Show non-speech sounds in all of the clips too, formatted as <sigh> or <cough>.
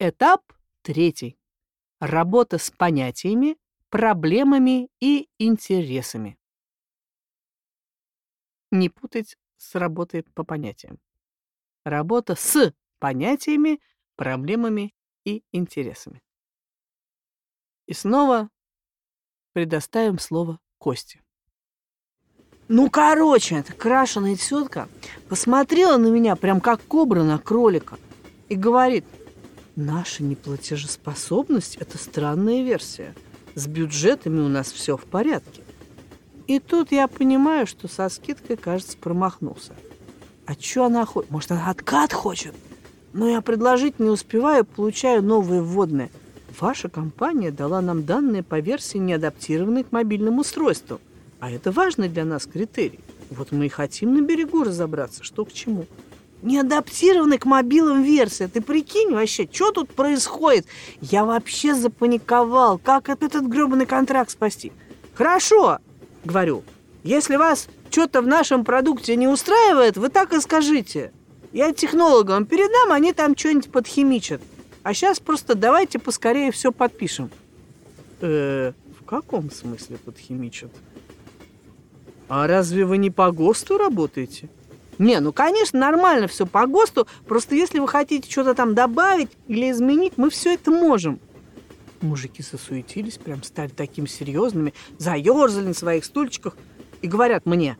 Этап третий. Работа с понятиями, проблемами и интересами. Не путать с работой по понятиям. Работа с понятиями, проблемами и интересами. И снова предоставим слово Косте. Ну, короче, эта крашеная тетка посмотрела на меня прям как кобра на кролика и говорит, наша неплатежеспособность – это странная версия. С бюджетами у нас все в порядке. И тут я понимаю, что со скидкой, кажется, промахнулся. А что она хочет? Может, она откат хочет? Но я предложить не успеваю, получаю новые вводные. Ваша компания дала нам данные по версии, неадаптированной к мобильным устройствам. А это важный для нас критерий. Вот мы и хотим на берегу разобраться, что к чему. Не адаптированный к мобилам версия. Ты прикинь вообще, что тут происходит? Я вообще запаниковал. Как этот гребаный контракт спасти? Хорошо, говорю. Если вас что-то в нашем продукте не устраивает, вы так и скажите. Я технологам передам, они там что-нибудь подхимичат. А сейчас просто давайте поскорее все подпишем. Э, в каком смысле подхимичат? А разве вы не по ГОСТу работаете? Не, ну, конечно, нормально все по ГОСТу, просто если вы хотите что-то там добавить или изменить, мы все это можем. Мужики сосуетились, прям стали такими серьезными, заерзали на своих стульчиках и говорят мне.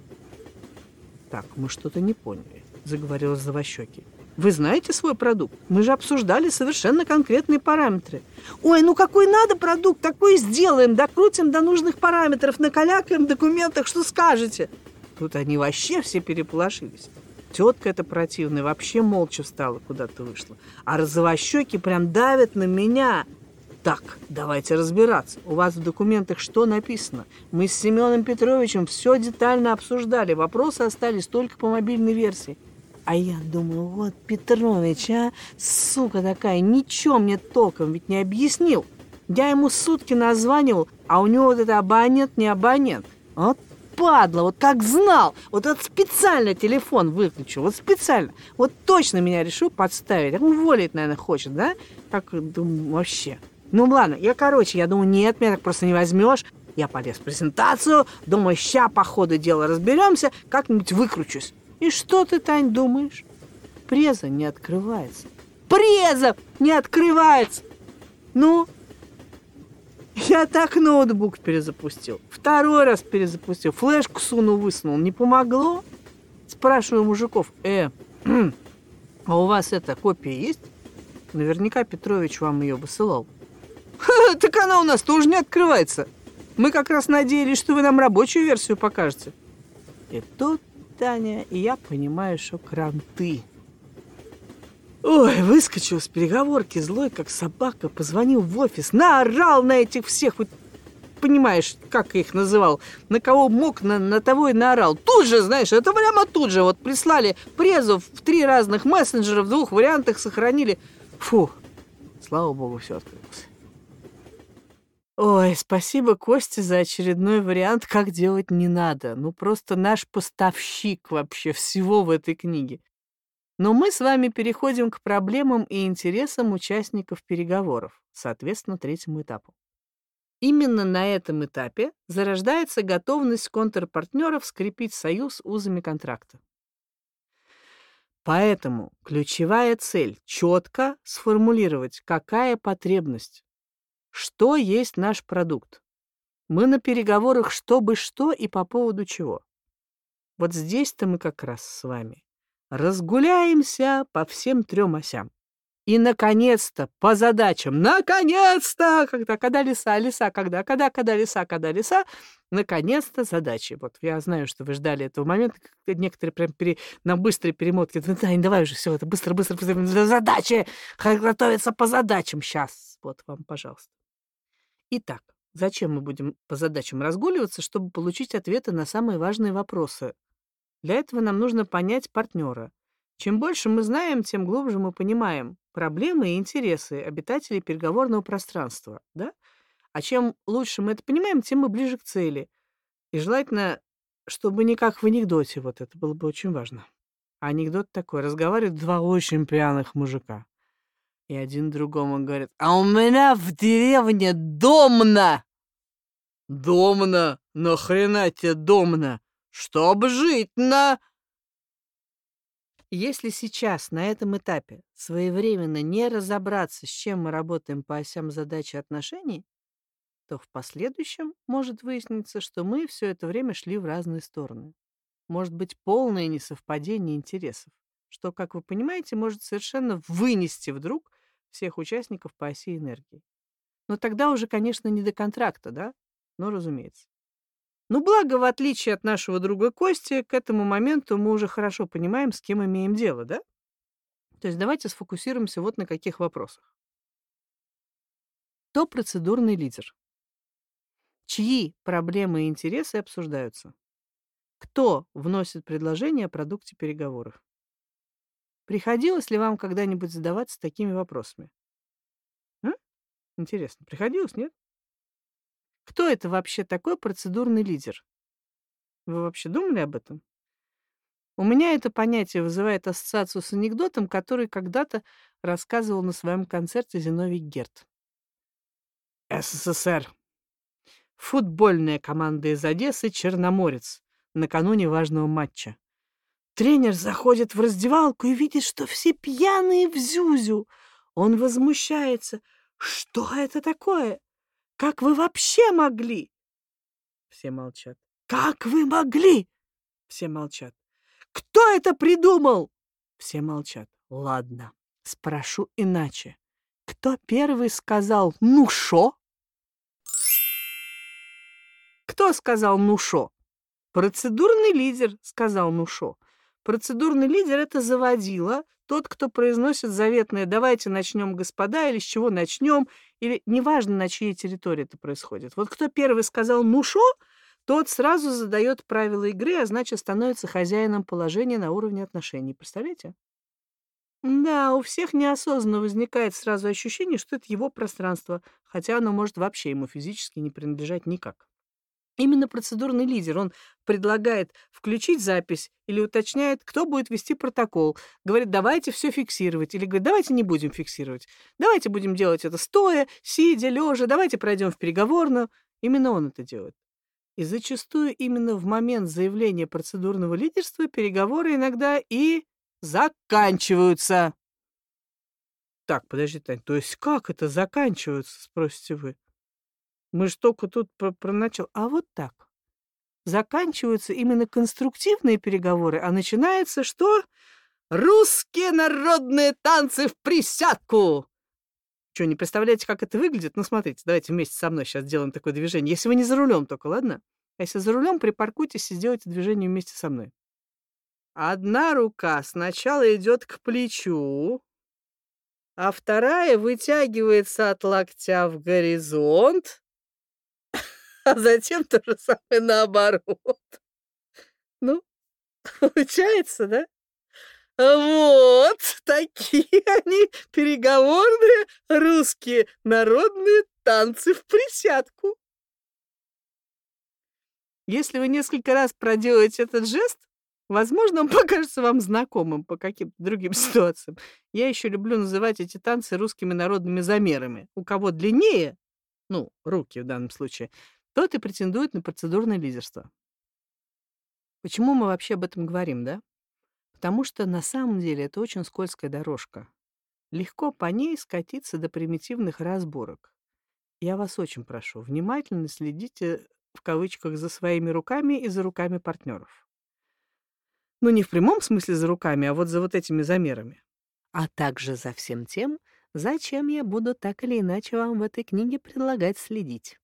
Так, мы что-то не поняли, заговорила Завощеки. Вы знаете свой продукт? Мы же обсуждали совершенно конкретные параметры. Ой, ну какой надо продукт, такой и сделаем. Докрутим до нужных параметров, накалякаем в документах, что скажете. Тут они вообще все переполошились. Тетка эта противная вообще молча встала, куда-то вышла. А розовощеки прям давят на меня. Так, давайте разбираться. У вас в документах что написано? Мы с Семеном Петровичем все детально обсуждали. Вопросы остались только по мобильной версии. А я думаю, вот Петрович, а, сука такая, ничего мне толком ведь не объяснил. Я ему сутки названивал, а у него вот это абонент, не абонент. Вот падла, вот как знал. Вот этот специально телефон выключил, вот специально. Вот точно меня решил подставить. Уволить, наверное, хочет, да? Как, думаю, вообще. Ну ладно, я, короче, я думаю, нет, меня так просто не возьмешь. Я полез в презентацию, думаю, ща по ходу дела разберемся, как-нибудь выкручусь. И что ты, Тань, думаешь? Преза не открывается. Преза не открывается! Ну, я так ноутбук перезапустил. Второй раз перезапустил. Флешку сунул, высунул. Не помогло? Спрашиваю мужиков. Э, <clears throat> а у вас эта копия есть? Наверняка Петрович вам ее высылал. Ха, <laughs> так она у нас тоже не открывается. Мы как раз надеялись, что вы нам рабочую версию покажете. И тут Таня, и я понимаю, что кранты. Ой, выскочил с переговорки злой, как собака, позвонил в офис, наорал на этих всех, вот понимаешь, как их называл, на кого мог, на, на того и наорал. Тут же, знаешь, это прямо тут же, вот прислали презу в три разных мессенджера, в двух вариантах сохранили. Фу, слава богу, все открылось. Ой, спасибо Косте за очередной вариант, как делать не надо. Ну, просто наш поставщик вообще всего в этой книге. Но мы с вами переходим к проблемам и интересам участников переговоров, соответственно, третьему этапу. Именно на этом этапе зарождается готовность контрпартнеров скрепить союз узами контракта. Поэтому ключевая цель — четко сформулировать, какая потребность, что есть наш продукт. Мы на переговорах чтобы что и по поводу чего. Вот здесь-то мы как раз с вами разгуляемся по всем трем осям. И, наконец-то, по задачам, наконец-то, когда, когда леса, леса, когда, когда, когда леса, когда леса, наконец-то задачи. Вот я знаю, что вы ждали этого момента, некоторые прям пере, на быстрой перемотке, ну, да, давай уже все это быстро, быстро, быстро, задачи, готовиться по задачам. Сейчас, вот вам, пожалуйста. Итак, зачем мы будем по задачам разгуливаться, чтобы получить ответы на самые важные вопросы? Для этого нам нужно понять партнера. Чем больше мы знаем, тем глубже мы понимаем проблемы и интересы обитателей переговорного пространства, да? А чем лучше мы это понимаем, тем мы ближе к цели. И желательно, чтобы не как в анекдоте, вот это было бы очень важно. Анекдот такой, разговаривают два очень пьяных мужика. И один другому говорит, а у меня в деревне домна. Домна? Нахрена тебе домна? Чтоб жить на... Если сейчас, на этом этапе, своевременно не разобраться, с чем мы работаем по осям задачи отношений, то в последующем может выясниться, что мы все это время шли в разные стороны. Может быть полное несовпадение интересов, что, как вы понимаете, может совершенно вынести вдруг всех участников по оси энергии. Но тогда уже, конечно, не до контракта, да? Но разумеется. Ну, благо, в отличие от нашего друга Кости, к этому моменту мы уже хорошо понимаем, с кем имеем дело, да? То есть давайте сфокусируемся вот на каких вопросах. Кто процедурный лидер? Чьи проблемы и интересы обсуждаются? Кто вносит предложение о продукте переговоров? Приходилось ли вам когда-нибудь задаваться такими вопросами? А? Интересно, приходилось, нет? Кто это вообще такой процедурный лидер? Вы вообще думали об этом? У меня это понятие вызывает ассоциацию с анекдотом, который когда-то рассказывал на своем концерте Зиновий Герт. СССР. Футбольная команда из Одессы «Черноморец» накануне важного матча. Тренер заходит в раздевалку и видит, что все пьяные в зюзю. Он возмущается. Что это такое? Как вы вообще могли? Все молчат. Как вы могли? Все молчат. Кто это придумал? Все молчат. Ладно, спрошу иначе. Кто первый сказал «ну шо»? Кто сказал «ну шо»? Процедурный лидер сказал «ну шо». Процедурный лидер — это заводила, тот, кто произносит заветное «давайте начнем, господа», или «с чего начнем», или неважно, на чьей территории это происходит. Вот кто первый сказал «ну шо», тот сразу задает правила игры, а значит, становится хозяином положения на уровне отношений. Представляете? Да, у всех неосознанно возникает сразу ощущение, что это его пространство, хотя оно может вообще ему физически не принадлежать никак. Именно процедурный лидер. Он предлагает включить запись или уточняет, кто будет вести протокол. Говорит, давайте все фиксировать. Или говорит, давайте не будем фиксировать. Давайте будем делать это стоя, сидя, лежа. Давайте пройдем в переговорную. Именно он это делает. И зачастую именно в момент заявления процедурного лидерства переговоры иногда и заканчиваются. Так, подожди, Тань, то есть как это заканчиваются, спросите вы? Мы ж только тут про, про начал. А вот так. Заканчиваются именно конструктивные переговоры, а начинается что? Русские народные танцы в присядку! Что, не представляете, как это выглядит? Ну, смотрите, давайте вместе со мной сейчас сделаем такое движение. Если вы не за рулем только, ладно? А если за рулем, припаркуйтесь и сделайте движение вместе со мной. Одна рука сначала идет к плечу, а вторая вытягивается от локтя в горизонт, а затем то же самое наоборот. Ну, получается, да? Вот такие они переговорные русские народные танцы в присядку. Если вы несколько раз проделаете этот жест, возможно, он покажется вам знакомым по каким-то другим <laughs> ситуациям. Я еще люблю называть эти танцы русскими народными замерами. У кого длиннее, ну, руки в данном случае, тот и претендует на процедурное лидерство. Почему мы вообще об этом говорим, да? Потому что на самом деле это очень скользкая дорожка. Легко по ней скатиться до примитивных разборок. Я вас очень прошу, внимательно следите в кавычках за своими руками и за руками партнеров. Ну, не в прямом смысле за руками, а вот за вот этими замерами. А также за всем тем, зачем я буду так или иначе вам в этой книге предлагать следить.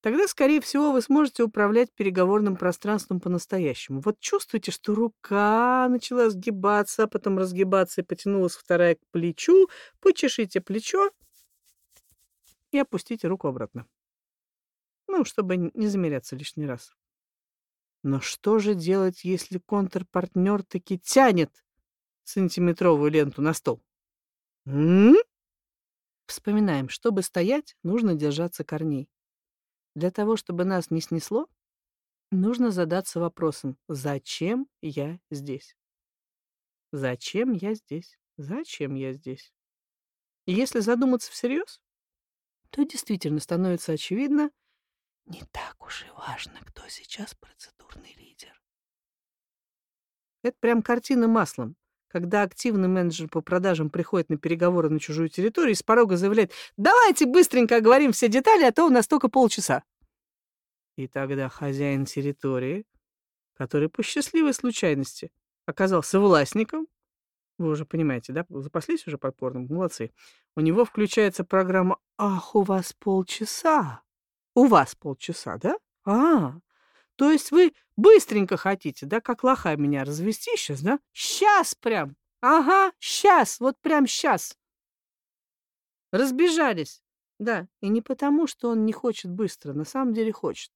Тогда, скорее всего, вы сможете управлять переговорным пространством по-настоящему. Вот чувствуете, что рука начала сгибаться, а потом разгибаться и потянулась вторая к плечу. Почешите плечо и опустите руку обратно. Ну, чтобы не замеряться лишний раз. Но что же делать, если контрпартнер таки тянет сантиметровую ленту на стол? М -м? Вспоминаем, чтобы стоять, нужно держаться корней. Для того, чтобы нас не снесло, нужно задаться вопросом, зачем я здесь? Зачем я здесь? Зачем я здесь? И если задуматься всерьез, то действительно становится очевидно, не так уж и важно, кто сейчас процедурный лидер. Это прям картина маслом. Когда активный менеджер по продажам приходит на переговоры на чужую территорию и с порога заявляет «Давайте быстренько оговорим все детали, а то у нас только полчаса». И тогда хозяин территории, который по счастливой случайности оказался властником, вы уже понимаете, да? Запаслись уже подпорным? Молодцы. У него включается программа «Ах, у вас полчаса». У вас полчаса, да? А, то есть вы быстренько хотите, да, как лоха меня развести сейчас, да? Сейчас прям. Ага, сейчас, вот прям сейчас. Разбежались. Да, и не потому, что он не хочет быстро, на самом деле хочет.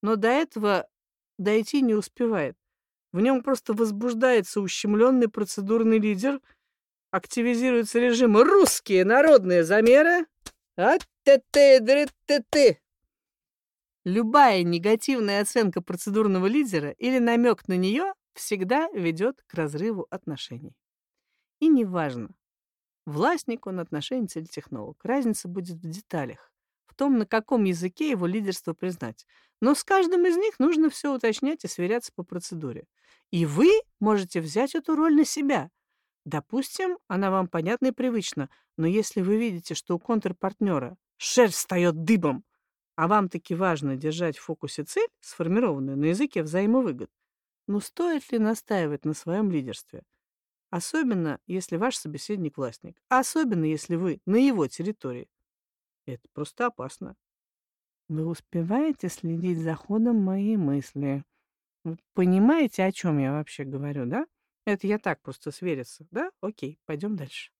Но до этого дойти не успевает. В нем просто возбуждается ущемленный процедурный лидер, активизируется режим «русские народные замеры». А-ты-ты-дры-ты-ты. Любая негативная оценка процедурного лидера или намек на нее всегда ведет к разрыву отношений. И неважно, властник он отношенец или технолог, разница будет в деталях в том, на каком языке его лидерство признать. Но с каждым из них нужно все уточнять и сверяться по процедуре. И вы можете взять эту роль на себя. Допустим, она вам понятна и привычна, но если вы видите, что у контрпартнера шерсть встает дыбом, а вам таки важно держать в фокусе цель, сформированную на языке взаимовыгод, ну стоит ли настаивать на своем лидерстве? Особенно, если ваш собеседник властник. Особенно, если вы на его территории. Это просто опасно. Вы успеваете следить за ходом моей мысли. Вы понимаете, о чем я вообще говорю, да? Это я так просто свериться, да? Окей, пойдем дальше.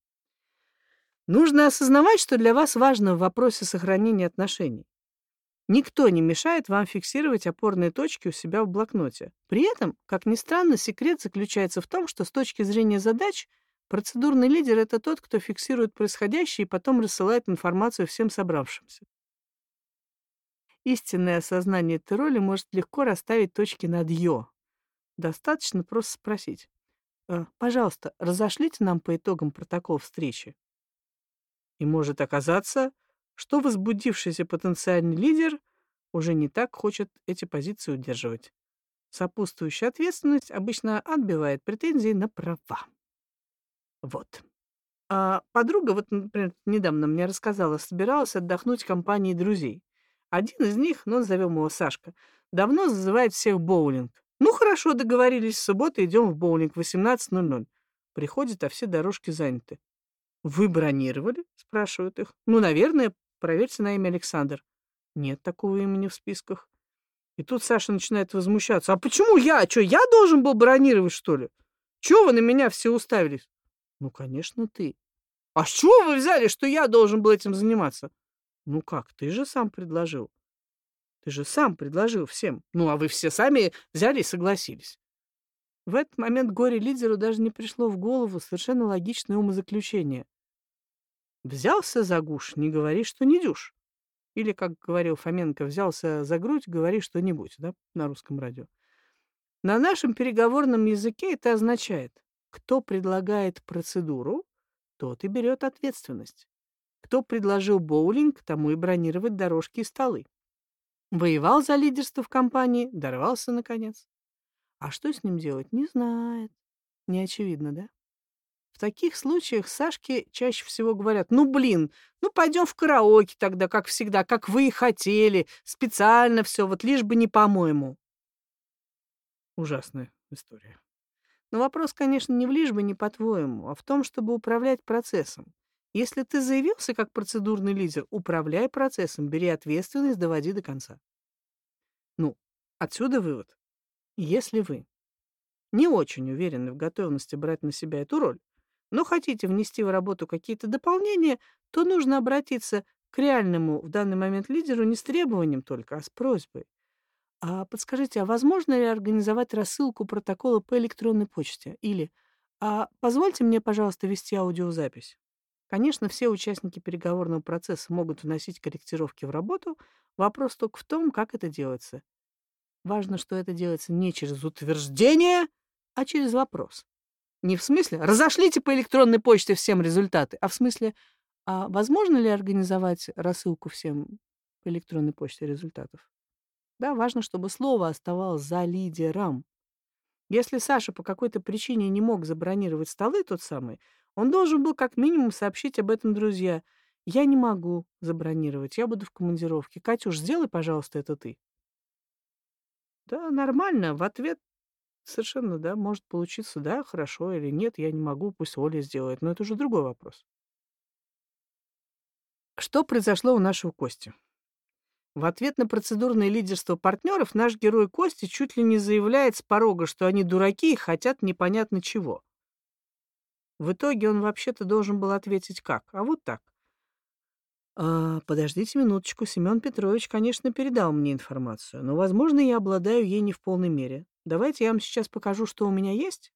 Нужно осознавать, что для вас важно в вопросе сохранения отношений. Никто не мешает вам фиксировать опорные точки у себя в блокноте. При этом, как ни странно, секрет заключается в том, что с точки зрения задач Процедурный лидер — это тот, кто фиксирует происходящее и потом рассылает информацию всем собравшимся. Истинное осознание этой роли может легко расставить точки над «ё». Достаточно просто спросить. «Э, «Пожалуйста, разошлите нам по итогам протокол встречи». И может оказаться, что возбудившийся потенциальный лидер уже не так хочет эти позиции удерживать. Сопутствующая ответственность обычно отбивает претензии на права. Вот. А подруга, вот, например, недавно мне рассказала, собиралась отдохнуть в компании друзей. Один из них, ну, назовем его Сашка, давно зазывает всех в боулинг. Ну, хорошо, договорились, в субботу идем в боулинг в 18.00. Приходит, а все дорожки заняты. «Вы бронировали?» — спрашивают их. «Ну, наверное, проверьте на имя Александр». Нет такого имени в списках. И тут Саша начинает возмущаться. «А почему я? Что, я должен был бронировать, что ли? Чего вы на меня все уставились?» Ну, конечно, ты. А с чего вы взяли, что я должен был этим заниматься? Ну как, ты же сам предложил. Ты же сам предложил всем. Ну, а вы все сами взяли и согласились. В этот момент горе-лидеру даже не пришло в голову совершенно логичное умозаключение. Взялся за гуш, не говори, что не дюш. Или, как говорил Фоменко, взялся за грудь, говори что-нибудь, да, на русском радио. На нашем переговорном языке это означает кто предлагает процедуру, тот и берет ответственность. Кто предложил боулинг, тому и бронировать дорожки и столы. Воевал за лидерство в компании, дорвался, наконец. А что с ним делать, не знает. Не очевидно, да? В таких случаях Сашке чаще всего говорят, ну, блин, ну, пойдем в караоке тогда, как всегда, как вы и хотели, специально все, вот лишь бы не по-моему. Ужасная история. Но вопрос, конечно, не в лишь бы не по-твоему, а в том, чтобы управлять процессом. Если ты заявился как процедурный лидер, управляй процессом, бери ответственность, доводи до конца. Ну, отсюда вывод. Если вы не очень уверены в готовности брать на себя эту роль, но хотите внести в работу какие-то дополнения, то нужно обратиться к реальному в данный момент лидеру не с требованием только, а с просьбой. А подскажите, а возможно ли организовать рассылку протокола по электронной почте? Или а позвольте мне, пожалуйста, вести аудиозапись. Конечно, все участники переговорного процесса могут вносить корректировки в работу. Вопрос только в том, как это делается. Важно, что это делается не через утверждение, а через вопрос. Не в смысле «разошлите по электронной почте всем результаты», а в смысле А возможно ли организовать рассылку всем по электронной почте результатов? Да, важно, чтобы слово оставалось за лидером. Если Саша по какой-то причине не мог забронировать столы тот самый, он должен был как минимум сообщить об этом друзья. «Я не могу забронировать, я буду в командировке. Катюш, сделай, пожалуйста, это ты». Да, нормально. В ответ совершенно, да, может получиться, да, хорошо или нет, я не могу, пусть Оля сделает. Но это уже другой вопрос. Что произошло у нашего Кости? В ответ на процедурное лидерство партнеров наш герой Кости чуть ли не заявляет с порога, что они дураки и хотят непонятно чего. В итоге он вообще-то должен был ответить как? А вот так. А, подождите минуточку, Семен Петрович, конечно, передал мне информацию, но, возможно, я обладаю ей не в полной мере. Давайте я вам сейчас покажу, что у меня есть,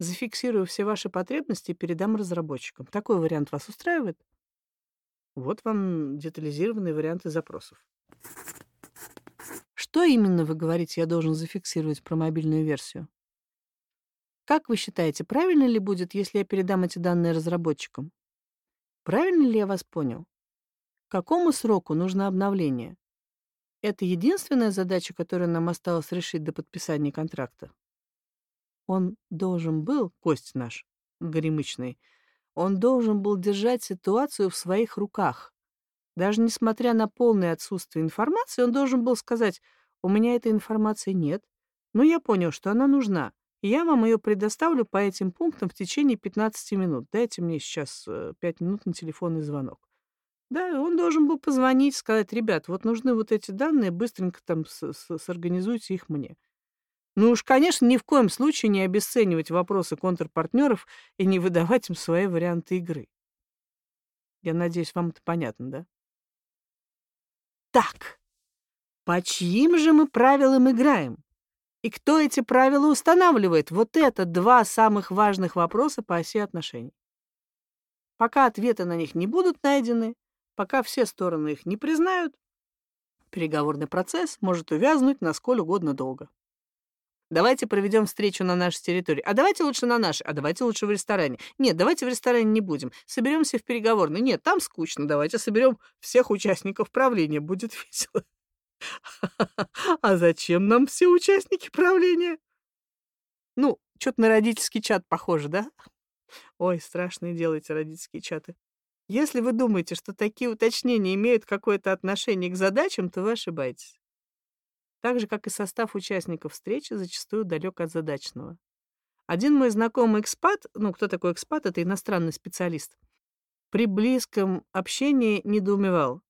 зафиксирую все ваши потребности и передам разработчикам. Такой вариант вас устраивает? Вот вам детализированные варианты запросов. Что именно вы говорите, я должен зафиксировать про мобильную версию? Как вы считаете, правильно ли будет, если я передам эти данные разработчикам? Правильно ли я вас понял? К какому сроку нужно обновление? Это единственная задача, которую нам осталось решить до подписания контракта? Он должен был, кость наш, горемычный, он должен был держать ситуацию в своих руках. Даже несмотря на полное отсутствие информации, он должен был сказать, у меня этой информации нет, но я понял, что она нужна, я вам ее предоставлю по этим пунктам в течение 15 минут. Дайте мне сейчас 5 э, минут на телефонный звонок. Да, он должен был позвонить, сказать, ребят, вот нужны вот эти данные, быстренько там сорганизуйте их мне. Ну уж, конечно, ни в коем случае не обесценивать вопросы контрпартнеров и не выдавать им свои варианты игры. Я надеюсь, вам это понятно, да? Так, по чьим же мы правилам играем? И кто эти правила устанавливает? Вот это два самых важных вопроса по оси отношений. Пока ответы на них не будут найдены, пока все стороны их не признают, переговорный процесс может увязнуть на сколь угодно долго. Давайте проведем встречу на нашей территории. А давайте лучше на нашей. А давайте лучше в ресторане. Нет, давайте в ресторане не будем. Соберемся в переговорной. Нет, там скучно. Давайте соберем всех участников правления. Будет <laughs> весело. А зачем нам все участники правления? Ну, что-то на родительский чат похоже, да? Ой, страшные делайте родительские чаты. Если вы думаете, что такие уточнения имеют какое-то отношение к задачам, то вы ошибаетесь. Так же, как и состав участников встречи, зачастую далек от задачного. Один мой знакомый экспат, ну, кто такой экспат, это иностранный специалист, при близком общении недоумевал.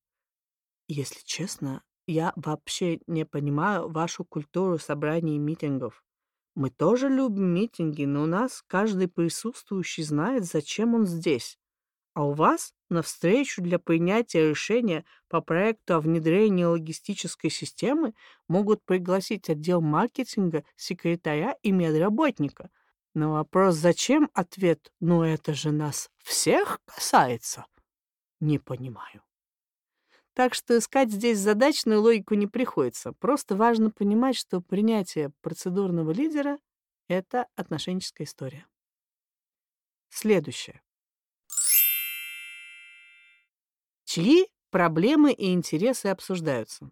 Если честно, я вообще не понимаю вашу культуру собраний и митингов. Мы тоже любим митинги, но у нас каждый присутствующий знает, зачем он здесь. А у вас на встречу для принятия решения по проекту о внедрении логистической системы могут пригласить отдел маркетинга, секретаря и медработника. На вопрос «Зачем?» ответ «Ну это же нас всех касается». Не понимаю. Так что искать здесь задачную логику не приходится. Просто важно понимать, что принятие процедурного лидера — это отношенческая история. Следующее. Чьи проблемы и интересы обсуждаются?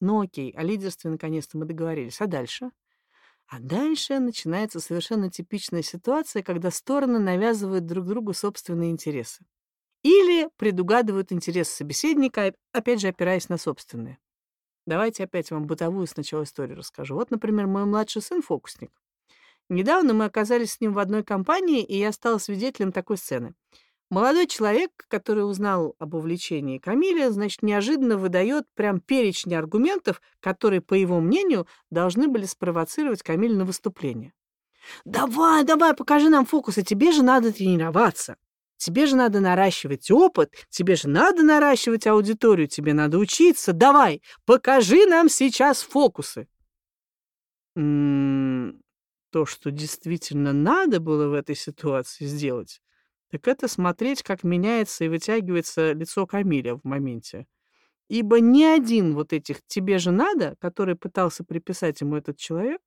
Ну окей, о лидерстве наконец-то мы договорились. А дальше? А дальше начинается совершенно типичная ситуация, когда стороны навязывают друг другу собственные интересы. Или предугадывают интересы собеседника, опять же, опираясь на собственные. Давайте опять вам бытовую сначала историю расскажу. Вот, например, мой младший сын — фокусник. Недавно мы оказались с ним в одной компании, и я стала свидетелем такой сцены. Молодой человек, который узнал об увлечении Камиля, значит, неожиданно выдает прям перечень аргументов, которые, по его мнению, должны были спровоцировать Камиль на выступление. «Давай, давай, покажи нам фокусы, тебе же надо тренироваться. Тебе же надо наращивать опыт, тебе же надо наращивать аудиторию, тебе надо учиться. Давай, покажи нам сейчас фокусы». То, что действительно надо было в этой ситуации сделать, так это смотреть, как меняется и вытягивается лицо Камиля в моменте. Ибо ни один вот этих «тебе же надо», который пытался приписать ему этот человек,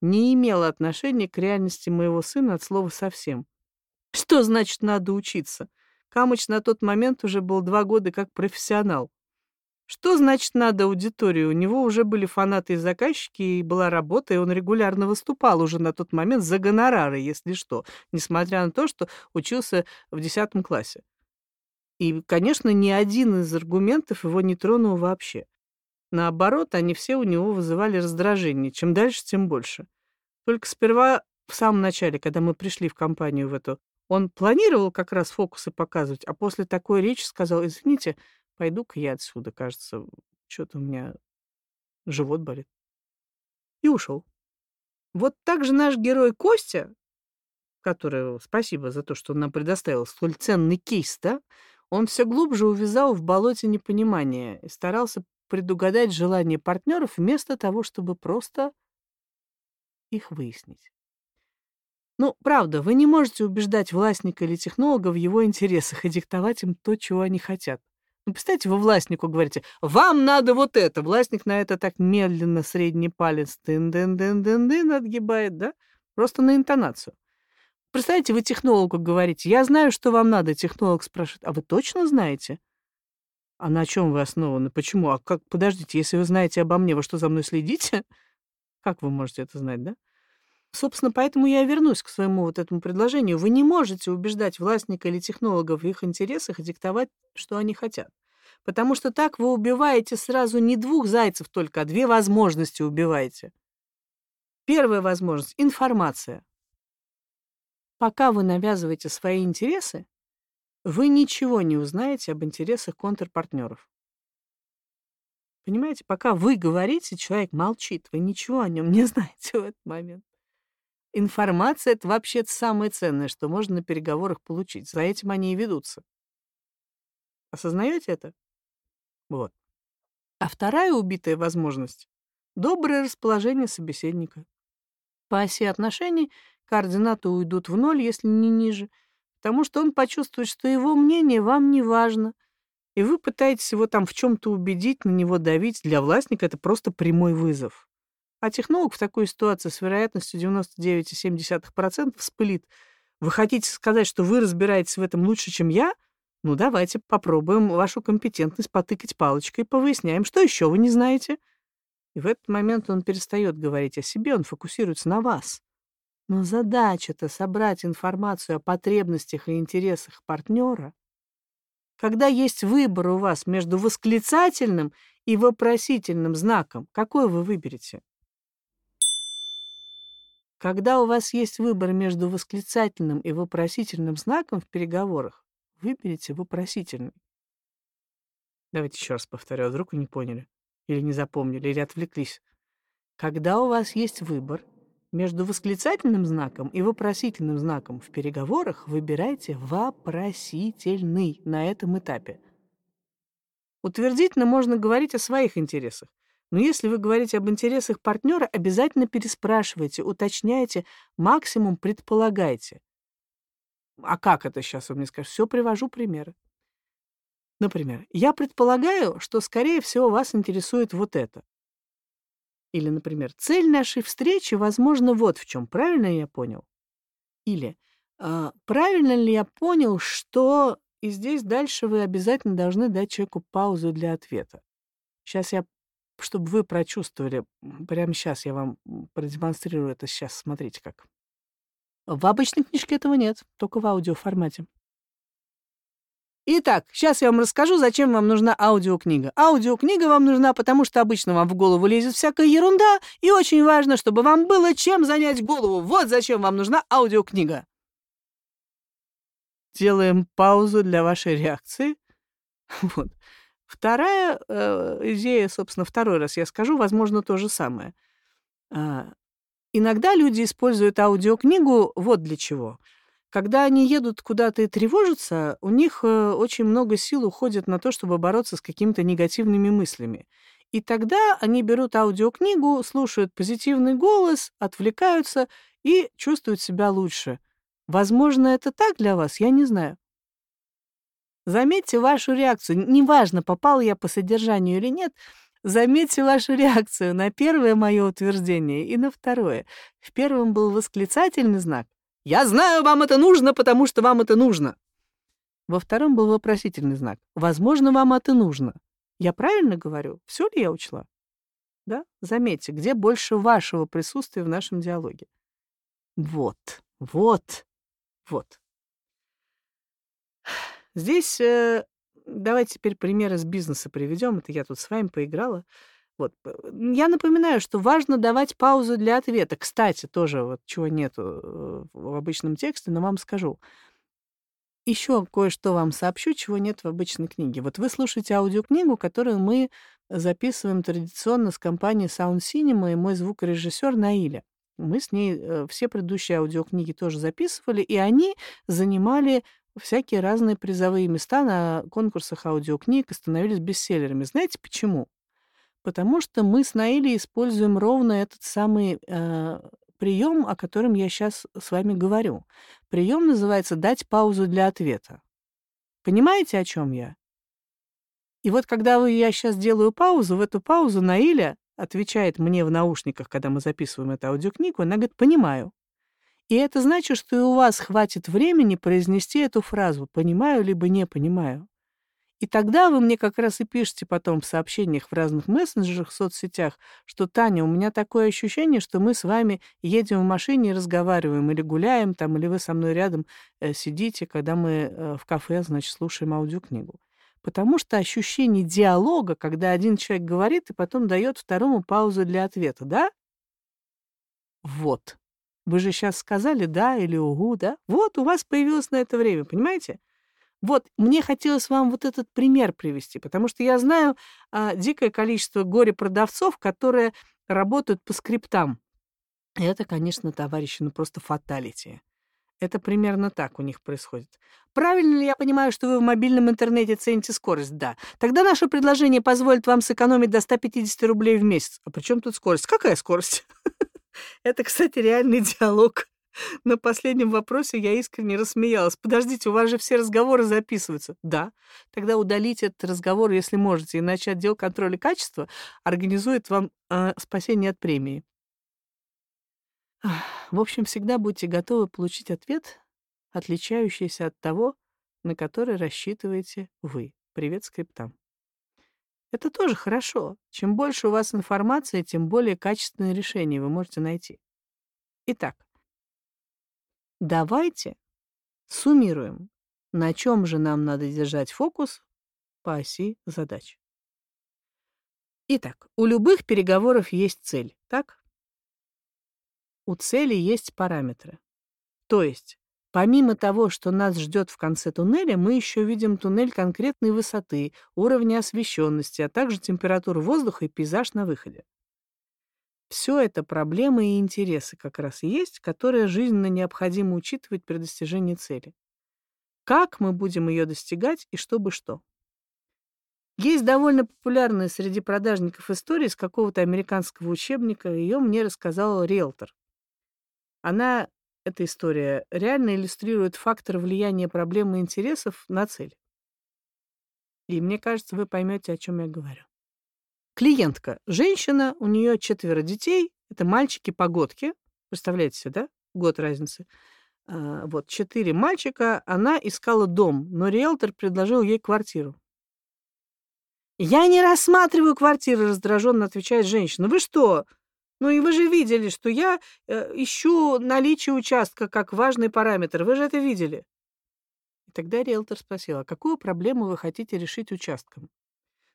не имел отношения к реальности моего сына от слова совсем. Что значит «надо учиться»? Камыч на тот момент уже был два года как профессионал. Что значит надо аудиторию? У него уже были фанаты и заказчики, и была работа, и он регулярно выступал уже на тот момент за гонорары, если что, несмотря на то, что учился в 10 классе. И, конечно, ни один из аргументов его не тронул вообще. Наоборот, они все у него вызывали раздражение. Чем дальше, тем больше. Только сперва, в самом начале, когда мы пришли в компанию в эту, он планировал как раз фокусы показывать, а после такой речи сказал, извините, пойду-ка я отсюда, кажется, что-то у меня живот болит. И ушел. Вот так же наш герой Костя, который, спасибо за то, что он нам предоставил столь ценный кейс, да, он все глубже увязал в болоте непонимания и старался предугадать желания партнеров вместо того, чтобы просто их выяснить. Ну, правда, вы не можете убеждать властника или технолога в его интересах и диктовать им то, чего они хотят. Ну, представьте, вы властнику говорите, вам надо вот это. Властник на это так медленно средний палец дын-дын-дын-дын-дын отгибает, да? Просто на интонацию. Представьте, вы технологу говорите, я знаю, что вам надо. Технолог спрашивает, а вы точно знаете? А на чем вы основаны? Почему? А как, подождите, если вы знаете обо мне, вы что, за мной следите? Как вы можете это знать, да? Собственно, поэтому я вернусь к своему вот этому предложению. Вы не можете убеждать властника или технолога в их интересах и диктовать, что они хотят. Потому что так вы убиваете сразу не двух зайцев только, а две возможности убиваете. Первая возможность — информация. Пока вы навязываете свои интересы, вы ничего не узнаете об интересах контрпартнеров. Понимаете, пока вы говорите, человек молчит, вы ничего о нем не <laughs> знаете в этот момент. Информация — это вообще самое ценное, что можно на переговорах получить. За этим они и ведутся. Осознаете это? Вот. А вторая убитая возможность — доброе расположение собеседника. По оси отношений координаты уйдут в ноль, если не ниже, потому что он почувствует, что его мнение вам не важно, и вы пытаетесь его там в чем-то убедить, на него давить. Для властника это просто прямой вызов. А технолог в такой ситуации с вероятностью 99,7% вспылит. Вы хотите сказать, что вы разбираетесь в этом лучше, чем я? Ну, давайте попробуем вашу компетентность потыкать палочкой, повыясняем, что еще вы не знаете. И в этот момент он перестает говорить о себе, он фокусируется на вас. Но задача-то собрать информацию о потребностях и интересах партнера. Когда есть выбор у вас между восклицательным и вопросительным знаком, какой вы выберете? Когда у вас есть выбор между восклицательным и вопросительным знаком в переговорах, выберите вопросительный. Давайте еще раз повторю, а вдруг вы не поняли, или не запомнили, или отвлеклись. Когда у вас есть выбор между восклицательным знаком и вопросительным знаком в переговорах, выбирайте вопросительный на этом этапе. Утвердительно можно говорить о своих интересах. Но если вы говорите об интересах партнера, обязательно переспрашивайте, уточняйте, максимум предполагайте. А как это сейчас вы мне скажете? Все привожу примеры. Например, я предполагаю, что, скорее всего, вас интересует вот это. Или, например, цель нашей встречи, возможно, вот в чем. Правильно я понял? Или э, правильно ли я понял, что и здесь дальше вы обязательно должны дать человеку паузу для ответа. Сейчас я чтобы вы прочувствовали, прямо сейчас я вам продемонстрирую это сейчас, смотрите как. В обычной книжке этого нет, только в аудиоформате. Итак, сейчас я вам расскажу, зачем вам нужна аудиокнига. Аудиокнига вам нужна, потому что обычно вам в голову лезет всякая ерунда, и очень важно, чтобы вам было чем занять голову. Вот зачем вам нужна аудиокнига. Делаем паузу для вашей реакции. <laughs> Вот. Вторая э, идея, собственно, второй раз я скажу, возможно, то же самое. А, иногда люди используют аудиокнигу вот для чего. Когда они едут куда-то и тревожатся, у них э, очень много сил уходит на то, чтобы бороться с какими-то негативными мыслями. И тогда они берут аудиокнигу, слушают позитивный голос, отвлекаются и чувствуют себя лучше. Возможно, это так для вас, я не знаю. Заметьте вашу реакцию. Неважно, попал я по содержанию или нет, заметьте вашу реакцию на первое мое утверждение и на второе. В первом был восклицательный знак. «Я знаю, вам это нужно, потому что вам это нужно». Во втором был вопросительный знак. Возможно, вам это нужно. Я правильно говорю? Все ли я учла? Да? Заметьте, где больше вашего присутствия в нашем диалоге. Вот, вот, вот. Здесь э, давайте теперь пример из бизнеса приведем. Это я тут с вами поиграла. Вот. Я напоминаю, что важно давать паузу для ответа. Кстати, тоже вот чего нету э, в обычном тексте, но вам скажу. Еще кое-что вам сообщу, чего нет в обычной книге. Вот вы слушаете аудиокнигу, которую мы записываем традиционно с компанией Sound Cinema и мой звукорежиссер Наиля. Мы с ней э, все предыдущие аудиокниги тоже записывали, и они занимали всякие разные призовые места на конкурсах аудиокниг и становились бестселлерами. Знаете почему? Потому что мы с Наилей используем ровно этот самый э, прием, о котором я сейчас с вами говорю. Прием называется «дать паузу для ответа». Понимаете, о чем я? И вот когда вы, я сейчас делаю паузу, в эту паузу Наиля отвечает мне в наушниках, когда мы записываем эту аудиокнигу, она говорит «понимаю». И это значит, что и у вас хватит времени произнести эту фразу «понимаю» либо «не понимаю». И тогда вы мне как раз и пишете потом в сообщениях в разных мессенджерах, соцсетях, что «Таня, у меня такое ощущение, что мы с вами едем в машине и разговариваем, или гуляем там, или вы со мной рядом э, сидите, когда мы э, в кафе, значит, слушаем аудиокнигу». Потому что ощущение диалога, когда один человек говорит и потом дает второму паузу для ответа, да? Вот. Вы же сейчас сказали «да» или «угу», да? Вот, у вас появилось на это время, понимаете? Вот, мне хотелось вам вот этот пример привести, потому что я знаю а, дикое количество горе-продавцов, которые работают по скриптам. И это, конечно, товарищи, ну просто фаталити. Это примерно так у них происходит. Правильно ли я понимаю, что вы в мобильном интернете цените скорость? Да. Тогда наше предложение позволит вам сэкономить до 150 рублей в месяц. А при чем тут скорость? Какая скорость? <laughs> Это, кстати, реальный диалог. На последнем вопросе я искренне рассмеялась. Подождите, у вас же все разговоры записываются. Да. Тогда удалите этот разговор, если можете, иначе отдел контроля качества организует вам э, спасение от премии. В общем, всегда будьте готовы получить ответ, отличающийся от того, на который рассчитываете вы. Привет скриптам. Это тоже хорошо. Чем больше у вас информации, тем более качественные решения вы можете найти. Итак, давайте суммируем, на чем же нам надо держать фокус по оси задач. Итак, у любых переговоров есть цель, так? У цели есть параметры. То есть Помимо того, что нас ждет в конце туннеля, мы еще видим туннель конкретной высоты, уровня освещенности, а также температуру воздуха и пейзаж на выходе. Все это проблемы и интересы как раз есть, которые жизненно необходимо учитывать при достижении цели. Как мы будем ее достигать и чтобы что? Есть довольно популярная среди продажников история из какого-то американского учебника. Ее мне рассказал риэлтор. Она эта история реально иллюстрирует фактор влияния проблемы интересов на цель. И мне кажется, вы поймете, о чем я говорю. Клиентка, женщина, у нее четверо детей, это мальчики-погодки, представляете себе, да, год разницы. А, вот, четыре мальчика, она искала дом, но риэлтор предложил ей квартиру. «Я не рассматриваю квартиры», — раздраженно отвечает женщина. «Вы что, ну и вы же видели, что я э, ищу наличие участка как важный параметр. Вы же это видели. И тогда риэлтор спросила, какую проблему вы хотите решить участком?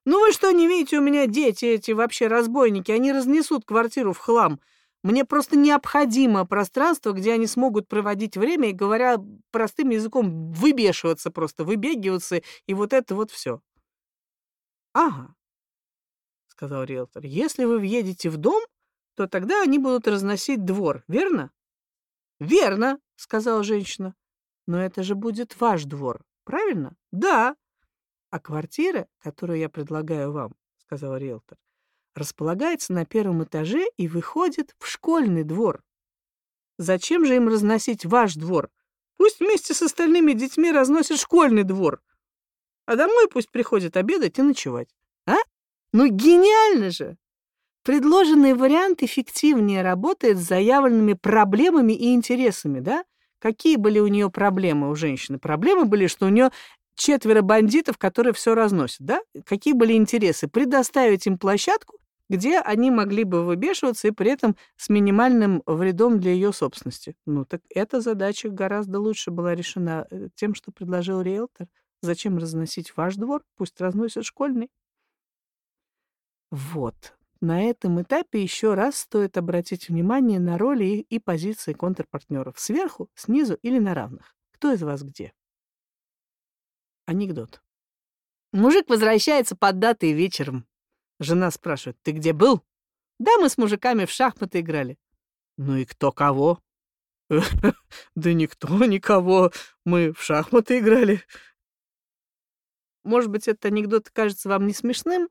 Ну вы что, не видите, у меня дети эти вообще разбойники, они разнесут квартиру в хлам. Мне просто необходимо пространство, где они смогут проводить время и, говоря простым языком, выбешиваться просто, выбегиваться, и вот это вот все. Ага, сказал риэлтор, если вы въедете в дом, то тогда они будут разносить двор, верно? Верно, сказала женщина. Но это же будет ваш двор, правильно? Да. А квартира, которую я предлагаю вам, сказал риэлтор, располагается на первом этаже и выходит в школьный двор. Зачем же им разносить ваш двор? Пусть вместе с остальными детьми разносят школьный двор. А домой пусть приходят обедать и ночевать. А? Ну гениально же! Предложенный вариант эффективнее работает с заявленными проблемами и интересами, да? Какие были у нее проблемы у женщины? Проблемы были, что у нее четверо бандитов, которые все разносят, да? Какие были интересы? Предоставить им площадку, где они могли бы выбешиваться и при этом с минимальным вредом для ее собственности. Ну так эта задача гораздо лучше была решена э, тем, что предложил риэлтор. Зачем разносить ваш двор? Пусть разносят школьный. Вот. На этом этапе еще раз стоит обратить внимание на роли и позиции контрпартнеров. Сверху, снизу или на равных. Кто из вас где? Анекдот. Мужик возвращается под датой вечером. Жена спрашивает, ты где был? Да, мы с мужиками в шахматы играли. Ну и кто кого? <laughs> Да никто, никого. Мы в шахматы играли. Может быть, этот анекдот кажется вам не смешным,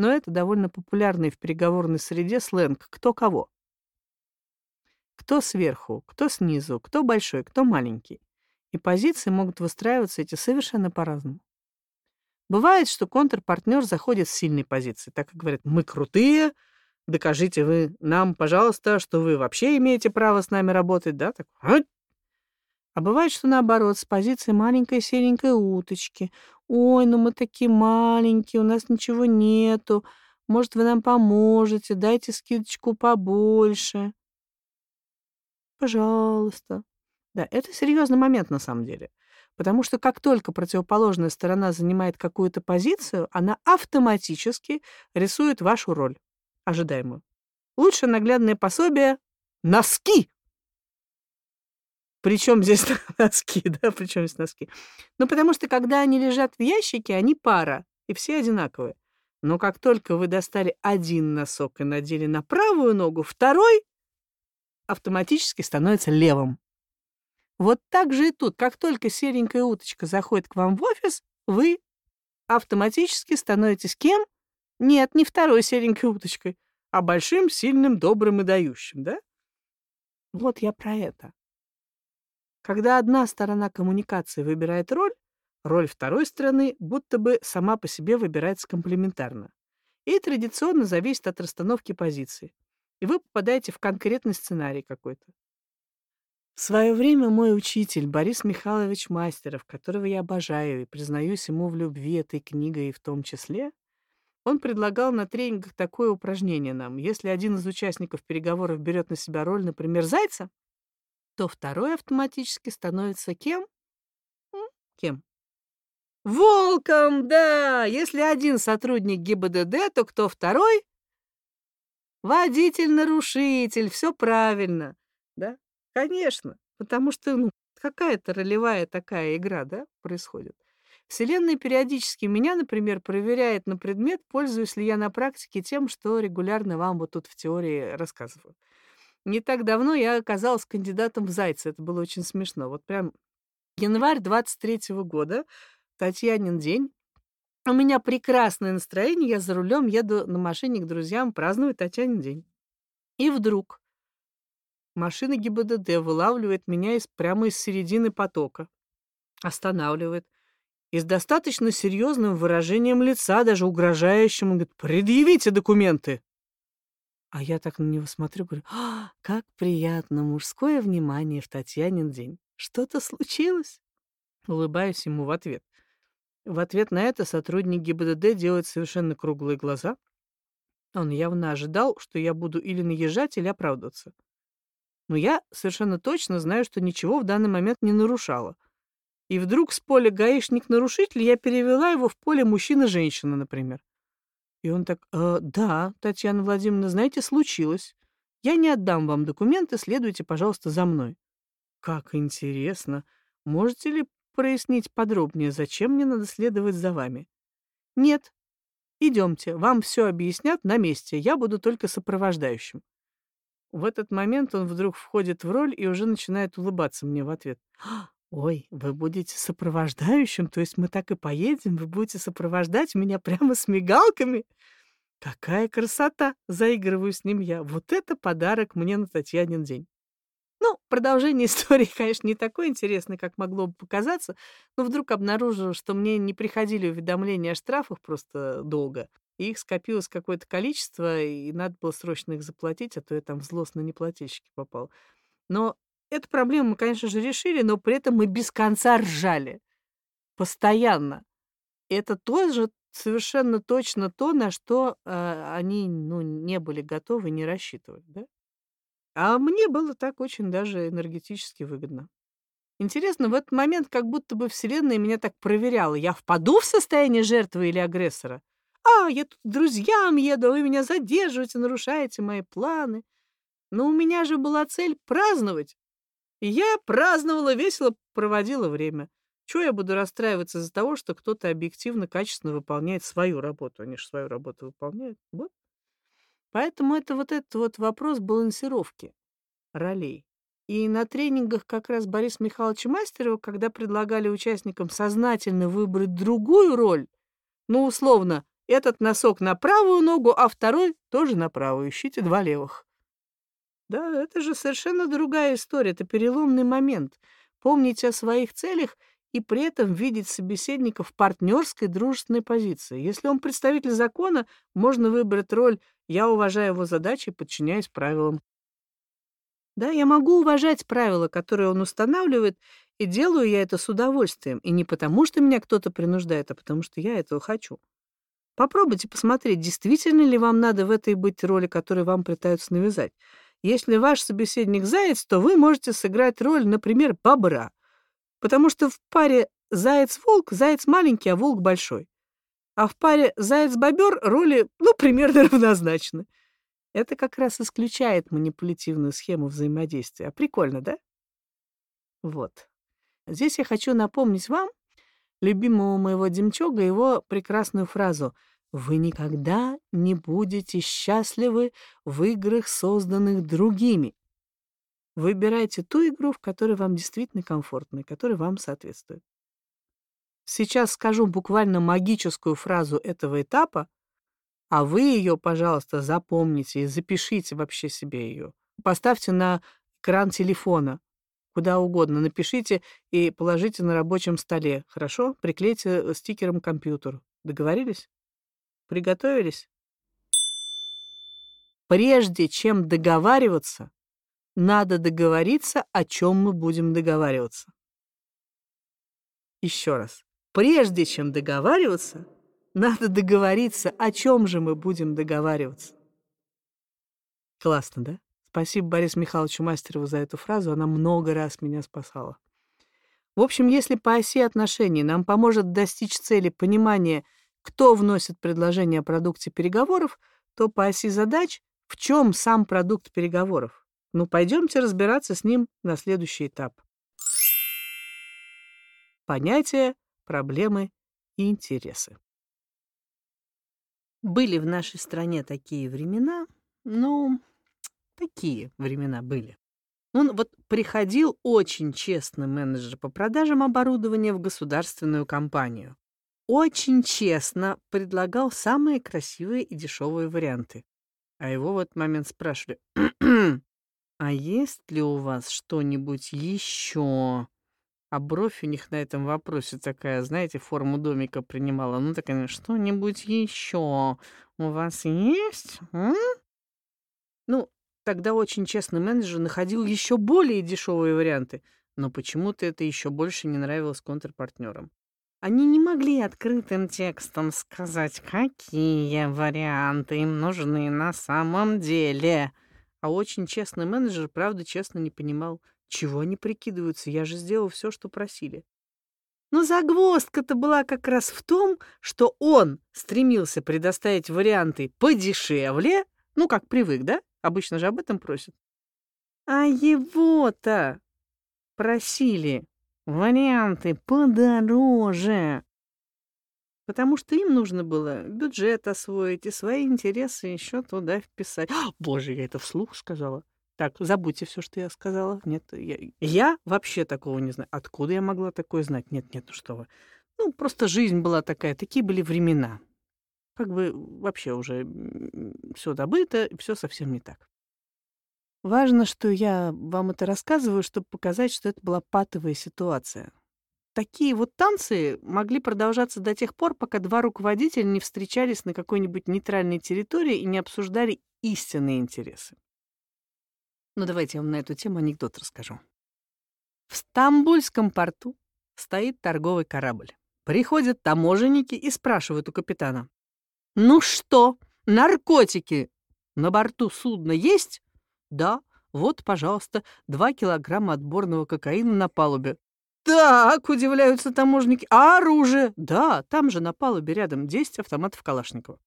но это довольно популярный в переговорной среде сленг «кто кого». Кто сверху, кто снизу, кто большой, кто маленький. И позиции могут выстраиваться эти совершенно по-разному. Бывает, что контрпартнер заходит с сильной позиции, так и говорит, мы крутые, докажите вы нам, пожалуйста, что вы вообще имеете право с нами работать, да? Так, а бывает, что наоборот, с позиции маленькой серенькой уточки. Ой, ну мы такие маленькие, у нас ничего нету. Может, вы нам поможете, дайте скидочку побольше. Пожалуйста. Да, это серьезный момент на самом деле. Потому что как только противоположная сторона занимает какую-то позицию, она автоматически рисует вашу роль, ожидаемую. Лучшее наглядное пособие — носки. Причем здесь <laughs> носки, да, причем здесь носки? Ну, потому что, когда они лежат в ящике, они пара, и все одинаковые. Но как только вы достали один носок и надели на правую ногу, второй автоматически становится левым. Вот так же и тут. Как только серенькая уточка заходит к вам в офис, вы автоматически становитесь кем? Нет, не второй серенькой уточкой, а большим, сильным, добрым и дающим, да? Вот я про это. Когда одна сторона коммуникации выбирает роль, роль второй стороны будто бы сама по себе выбирается комплементарно. И традиционно зависит от расстановки позиций. И вы попадаете в конкретный сценарий какой-то. В свое время мой учитель Борис Михайлович Мастеров, которого я обожаю и признаюсь ему в любви этой книгой в том числе, он предлагал на тренингах такое упражнение нам. Если один из участников переговоров берет на себя роль, например, зайца, то второй автоматически становится кем? Кем? Волком, да! Если один сотрудник ГИБДД, то кто второй? Водитель-нарушитель, все правильно, да? Конечно, потому что ну, какая-то ролевая такая игра, да, происходит. Вселенная периодически меня, например, проверяет на предмет, пользуюсь ли я на практике тем, что регулярно вам вот тут в теории рассказываю. Не так давно я оказалась кандидатом в Зайца. Это было очень смешно. Вот прям январь 23 -го года, Татьянин день. У меня прекрасное настроение, я за рулем еду на машине к друзьям праздновать Татьянин день. И вдруг Машина ГИБДД вылавливает меня из, прямо из середины потока. Останавливает. И с достаточно серьезным выражением лица, даже угрожающим, он говорит, предъявите документы. А я так на него смотрю, говорю, а, как приятно, мужское внимание в Татьянин день. Что-то случилось? Улыбаюсь ему в ответ. В ответ на это сотрудник ГИБДД делает совершенно круглые глаза. Он явно ожидал, что я буду или наезжать, или оправдываться. Но я совершенно точно знаю, что ничего в данный момент не нарушала. И вдруг с поля гаишник-нарушитель я перевела его в поле мужчина-женщина, например. И он так, э, да, Татьяна Владимировна, знаете, случилось. Я не отдам вам документы, следуйте, пожалуйста, за мной. Как интересно. Можете ли прояснить подробнее, зачем мне надо следовать за вами? Нет. Идемте, вам все объяснят на месте, я буду только сопровождающим. В этот момент он вдруг входит в роль и уже начинает улыбаться мне в ответ. «Ой, вы будете сопровождающим? То есть мы так и поедем? Вы будете сопровождать меня прямо с мигалками?» «Какая красота!» — заигрываю с ним я. «Вот это подарок мне на Татьянин день!» Ну, продолжение <laughs> истории, конечно, не такой интересный, как могло бы показаться, но вдруг обнаружила, что мне не приходили уведомления о штрафах просто долго и их скопилось какое-то количество, и надо было срочно их заплатить, а то я там в злостные неплательщики попал. Но эту проблему мы, конечно же, решили, но при этом мы без конца ржали. постоянно. Это тоже совершенно точно то, на что э, они ну, не были готовы, не рассчитывали. Да? А мне было так очень даже энергетически выгодно. Интересно, в этот момент как будто бы Вселенная меня так проверяла. Я впаду в состояние жертвы или агрессора? А, я тут к друзьям еду, вы меня задерживаете, нарушаете мои планы. Но у меня же была цель праздновать. Я праздновала, весело проводила время. Чего я буду расстраиваться из-за того, что кто-то объективно, качественно выполняет свою работу? Они же свою работу выполняют. Вот. Поэтому это вот этот вот вопрос балансировки ролей. И на тренингах как раз Бориса Михайловича Мастерова, когда предлагали участникам сознательно выбрать другую роль, ну, условно, этот носок на правую ногу, а второй тоже на правую, ищите два левых. Да, это же совершенно другая история, это переломный момент. Помнить о своих целях и при этом видеть собеседника в партнерской дружественной позиции. Если он представитель закона, можно выбрать роль «я уважаю его задачи и подчиняюсь правилам». Да, я могу уважать правила, которые он устанавливает, и делаю я это с удовольствием. И не потому, что меня кто-то принуждает, а потому что я этого хочу. Попробуйте посмотреть, действительно ли вам надо в этой быть роли, которую вам пытаются навязать. Если ваш собеседник заяц, то вы можете сыграть роль, например, бобра. Потому что в паре заяц-волк заяц маленький, а волк большой. А в паре заяц-бобер роли, ну, примерно <laughs> равнозначны. Это как раз исключает манипулятивную схему взаимодействия. Прикольно, да? Вот. Здесь я хочу напомнить вам, любимого моего Демчога, его прекрасную фразу «Вы никогда не будете счастливы в играх, созданных другими». Выбирайте ту игру, в которой вам действительно комфортно, и которая вам соответствует. Сейчас скажу буквально магическую фразу этого этапа, а вы ее, пожалуйста, запомните и запишите вообще себе ее. Поставьте на экран телефона, куда угодно, напишите и положите на рабочем столе, хорошо? Приклейте э, стикером к компьютеру. Договорились? Приготовились? Прежде чем договариваться, надо договориться, о чем мы будем договариваться. Еще раз. Прежде чем договариваться, надо договориться, о чем же мы будем договариваться. Классно, да? Спасибо Борису Михайловичу Мастерову за эту фразу, она много раз меня спасала. В общем, если по оси отношений нам поможет достичь цели понимания, кто вносит предложение о продукте переговоров, то по оси задач в чем сам продукт переговоров. Ну, пойдемте разбираться с ним на следующий этап. Понятия, проблемы и интересы. Были в нашей стране такие времена, ну, такие времена были. Он вот приходил очень честный менеджер по продажам оборудования в государственную компанию. Очень честно предлагал самые красивые и дешевые варианты. А его в этот момент спрашивали, «А есть ли у вас что-нибудь еще?» А бровь у них на этом вопросе такая, знаете, форму домика принимала. Ну, такая, что-нибудь еще у вас есть? М? Ну, тогда очень честный менеджер находил еще более дешевые варианты, но почему-то это еще больше не нравилось контрпартнерам. Они не могли открытым текстом сказать, какие варианты им нужны на самом деле. А очень честный менеджер, правда, честно не понимал, чего они прикидываются? Я же сделал все, что просили. Но загвоздка-то была как раз в том, что он стремился предоставить варианты подешевле, ну, как привык, да? Обычно же об этом просят. А его-то просили варианты подороже. Потому что им нужно было бюджет освоить и свои интересы еще туда вписать. О, боже, я это вслух сказала. Так, забудьте все, что я сказала. Нет, я, я вообще такого не знаю. Откуда я могла такое знать? Нет, нет, ну что вы. Ну, просто жизнь была такая, такие были времена. Как бы вообще уже все добыто, все совсем не так. Важно, что я вам это рассказываю, чтобы показать, что это была патовая ситуация. Такие вот танцы могли продолжаться до тех пор, пока два руководителя не встречались на какой-нибудь нейтральной территории и не обсуждали истинные интересы. Ну, давайте я вам на эту тему анекдот расскажу. В Стамбульском порту стоит торговый корабль. Приходят таможенники и спрашивают у капитана. «Ну что, наркотики на борту судна есть?» «Да, вот, пожалуйста, два килограмма отборного кокаина на палубе». «Так», — удивляются таможники, «а оружие?» «Да, там же на палубе рядом 10 автоматов Калашникова».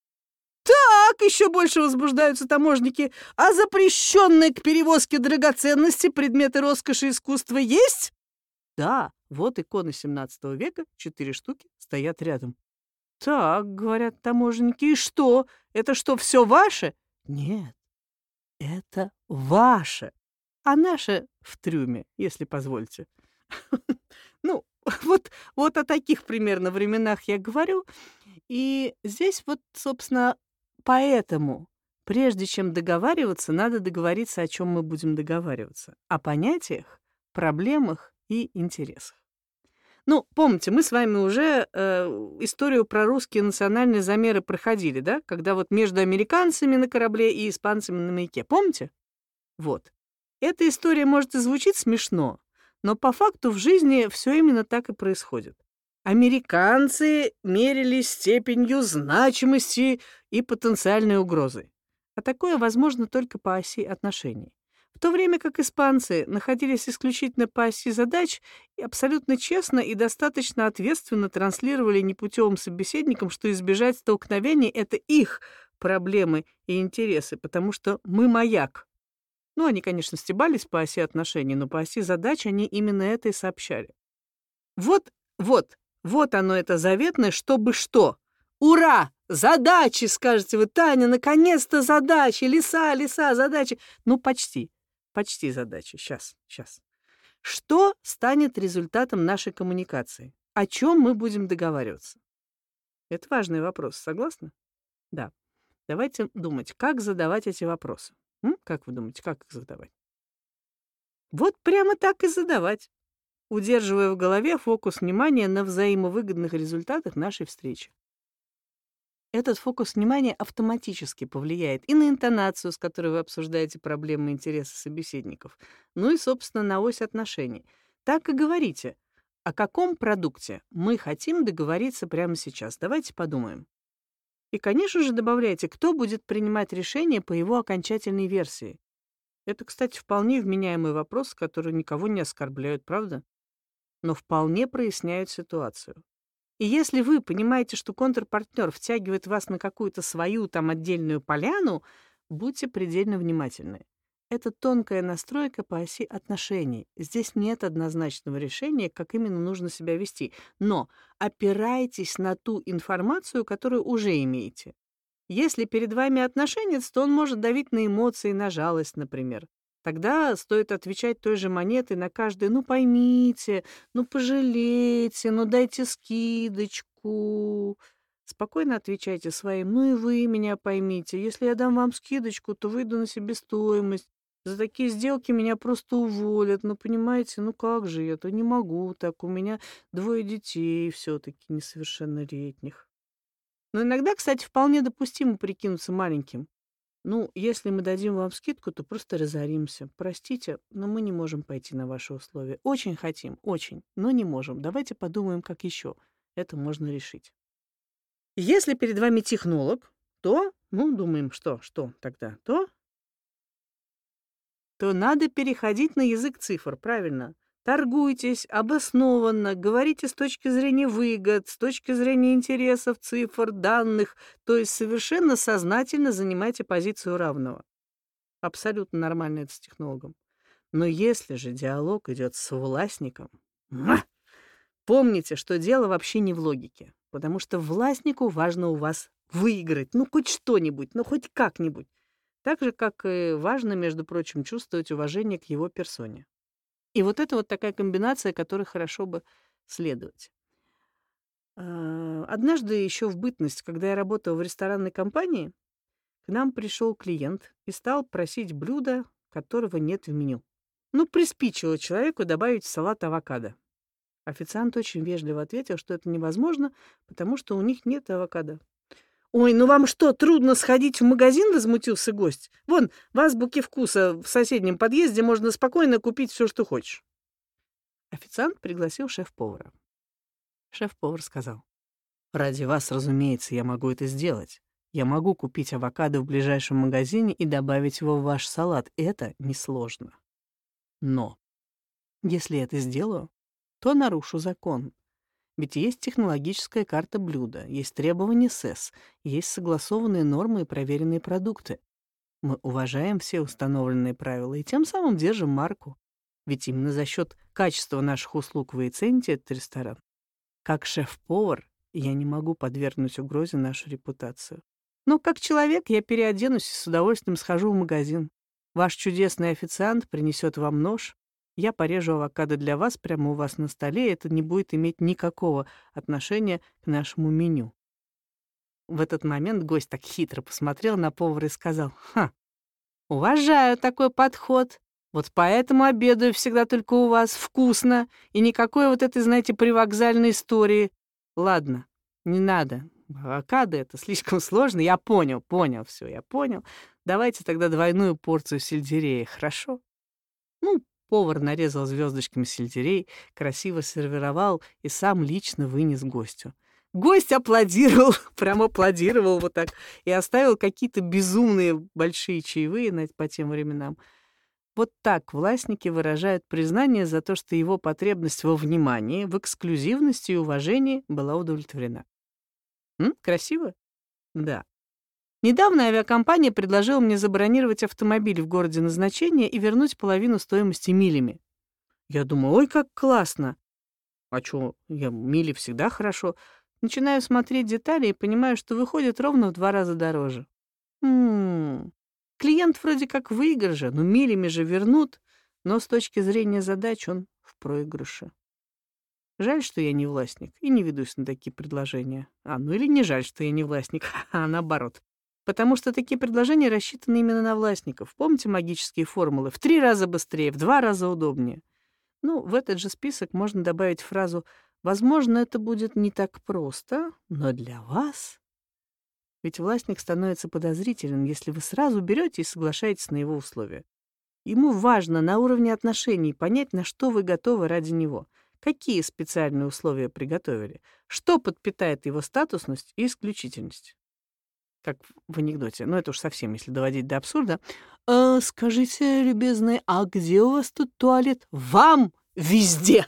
«Так», — еще больше возбуждаются таможники, «а запрещенные к перевозке драгоценности предметы роскоши и искусства есть?» «Да, вот иконы 17 века, четыре штуки, стоят рядом». «Так», — говорят таможенники, «и что? Это что, все ваше?» «Нет, это ваше, а наше в трюме, если позволите». <laughs> Ну, <laughs> вот, вот о таких примерно временах я говорю. И здесь вот, собственно, поэтому, прежде чем договариваться, надо договориться, о чем мы будем договариваться. О понятиях, проблемах и интересах. Ну, помните, мы с вами уже э, историю про русские национальные замеры проходили, да? Когда вот между американцами на корабле и испанцами на маяке. Помните? Вот. Эта история, может, и звучит смешно, но по факту в жизни все именно так и происходит. Американцы мерили степенью значимости и потенциальной угрозы. А такое возможно только по оси отношений. То время как испанцы находились исключительно по оси задач и абсолютно честно и достаточно ответственно транслировали непутевым собеседникам, что избежать столкновений — это их проблемы и интересы, потому что мы маяк, ну, они, конечно, стебались по оси отношений, но по оси задач они именно это и сообщали. Вот, вот, вот оно это заветное, чтобы что. Ура! Задачи, скажете вы, Таня, наконец-то задачи, леса, леса, задачи. Ну, почти, почти задачи. Сейчас, сейчас. Что станет результатом нашей коммуникации? О чем мы будем договариваться? Это важный вопрос, согласны? Да. Давайте думать, как задавать эти вопросы. М? Как вы думаете, как их задавать? Вот прямо так и задавать, удерживая в голове фокус внимания на взаимовыгодных результатах нашей встречи. Этот фокус внимания автоматически повлияет и на интонацию, с которой вы обсуждаете проблемы и интересы собеседников, ну и, собственно, на ось отношений. Так и говорите, о каком продукте мы хотим договориться прямо сейчас. Давайте подумаем. И, конечно же, добавляйте, кто будет принимать решение по его окончательной версии. Это, кстати, вполне вменяемый вопрос, который никого не оскорбляют, правда? Но вполне проясняют ситуацию. И если вы понимаете, что контрпартнер втягивает вас на какую-то свою там отдельную поляну, будьте предельно внимательны. Это тонкая настройка по оси отношений. Здесь нет однозначного решения, как именно нужно себя вести. Но опирайтесь на ту информацию, которую уже имеете. Если перед вами отношенец, то он может давить на эмоции, на жалость, например. Тогда стоит отвечать той же монетой на каждый «ну поймите», «ну пожалейте», «ну дайте скидочку». Спокойно отвечайте своим «ну и вы меня поймите». Если я дам вам скидочку, то выйду на себестоимость. За такие сделки меня просто уволят. Ну, понимаете, ну как же я-то не могу так. У меня двое детей все-таки несовершеннолетних. Но иногда, кстати, вполне допустимо прикинуться маленьким. Ну, если мы дадим вам скидку, то просто разоримся. Простите, но мы не можем пойти на ваши условия. Очень хотим, очень, но не можем. Давайте подумаем, как еще это можно решить. Если перед вами технолог, то, ну, думаем, что, что тогда, то то надо переходить на язык цифр, правильно? Торгуйтесь обоснованно, говорите с точки зрения выгод, с точки зрения интересов, цифр, данных, то есть совершенно сознательно занимайте позицию равного. Абсолютно нормально это с технологом. Но если же диалог идет с властником, помните, что дело вообще не в логике, потому что властнику важно у вас выиграть, ну хоть что-нибудь, ну хоть как-нибудь. Так же, как и важно, между прочим, чувствовать уважение к его персоне. И вот это вот такая комбинация, которой хорошо бы следовать. А, однажды еще в бытность, когда я работала в ресторанной компании, к нам пришел клиент и стал просить блюда, которого нет в меню. Ну, приспичило человеку добавить салат авокадо. Официант очень вежливо ответил, что это невозможно, потому что у них нет авокадо. «Ой, ну вам что, трудно сходить в магазин?» — возмутился гость. «Вон, в азбуке вкуса в соседнем подъезде можно спокойно купить все, что хочешь». Официант пригласил шеф-повара. Шеф-повар сказал. «Ради вас, разумеется, я могу это сделать. Я могу купить авокадо в ближайшем магазине и добавить его в ваш салат. Это несложно. Но если это сделаю, то нарушу закон. Ведь есть технологическая карта блюда, есть требования СЭС, есть согласованные нормы и проверенные продукты. Мы уважаем все установленные правила и тем самым держим марку. Ведь именно за счет качества наших услуг вы и цените этот ресторан. Как шеф-повар я не могу подвергнуть угрозе нашу репутацию. Но как человек я переоденусь и с удовольствием схожу в магазин. Ваш чудесный официант принесет вам нож. Я порежу авокадо для вас прямо у вас на столе, это не будет иметь никакого отношения к нашему меню. В этот момент гость так хитро посмотрел на повара и сказал, «Ха, уважаю такой подход. Вот поэтому обедаю всегда только у вас, вкусно, и никакой вот этой, знаете, привокзальной истории. Ладно, не надо, Авокадо — это слишком сложно. Я понял, понял, все, я понял. Давайте тогда двойную порцию сельдерея, хорошо? Повар нарезал звездочками сельдерей, красиво сервировал и сам лично вынес гостю. Гость аплодировал, <laughs> прям аплодировал вот так, и оставил какие-то безумные большие чаевые по тем временам. Вот так властники выражают признание за то, что его потребность во внимании, в эксклюзивности и уважении была удовлетворена. М? Красиво? Да. Недавно авиакомпания предложила мне забронировать автомобиль в городе назначения и вернуть половину стоимости милями. Я думаю, ой, как классно. А чё, я мили всегда хорошо. Начинаю смотреть детали и понимаю, что выходит ровно в два раза дороже. М Клиент вроде как в выигрыше, но милями же вернут, но с точки зрения задач он в проигрыше. Жаль, что я не властник и не ведусь на такие предложения. А, ну или не жаль, что я не властник, <laughs> а наоборот. Потому что такие предложения рассчитаны именно на властников. Помните магические формулы? В три раза быстрее, в два раза удобнее. Ну, в этот же список можно добавить фразу «Возможно, это будет не так просто, но для вас...» Ведь властник становится подозрителен, если вы сразу берете и соглашаетесь на его условия. Ему важно на уровне отношений понять, на что вы готовы ради него — Какие специальные условия приготовили? Что подпитает его статусность и исключительность? Как в анекдоте. Но это уж совсем, если доводить до абсурда. «Э, «Скажите, любезный, а где у вас тут туалет?» «Вам везде!»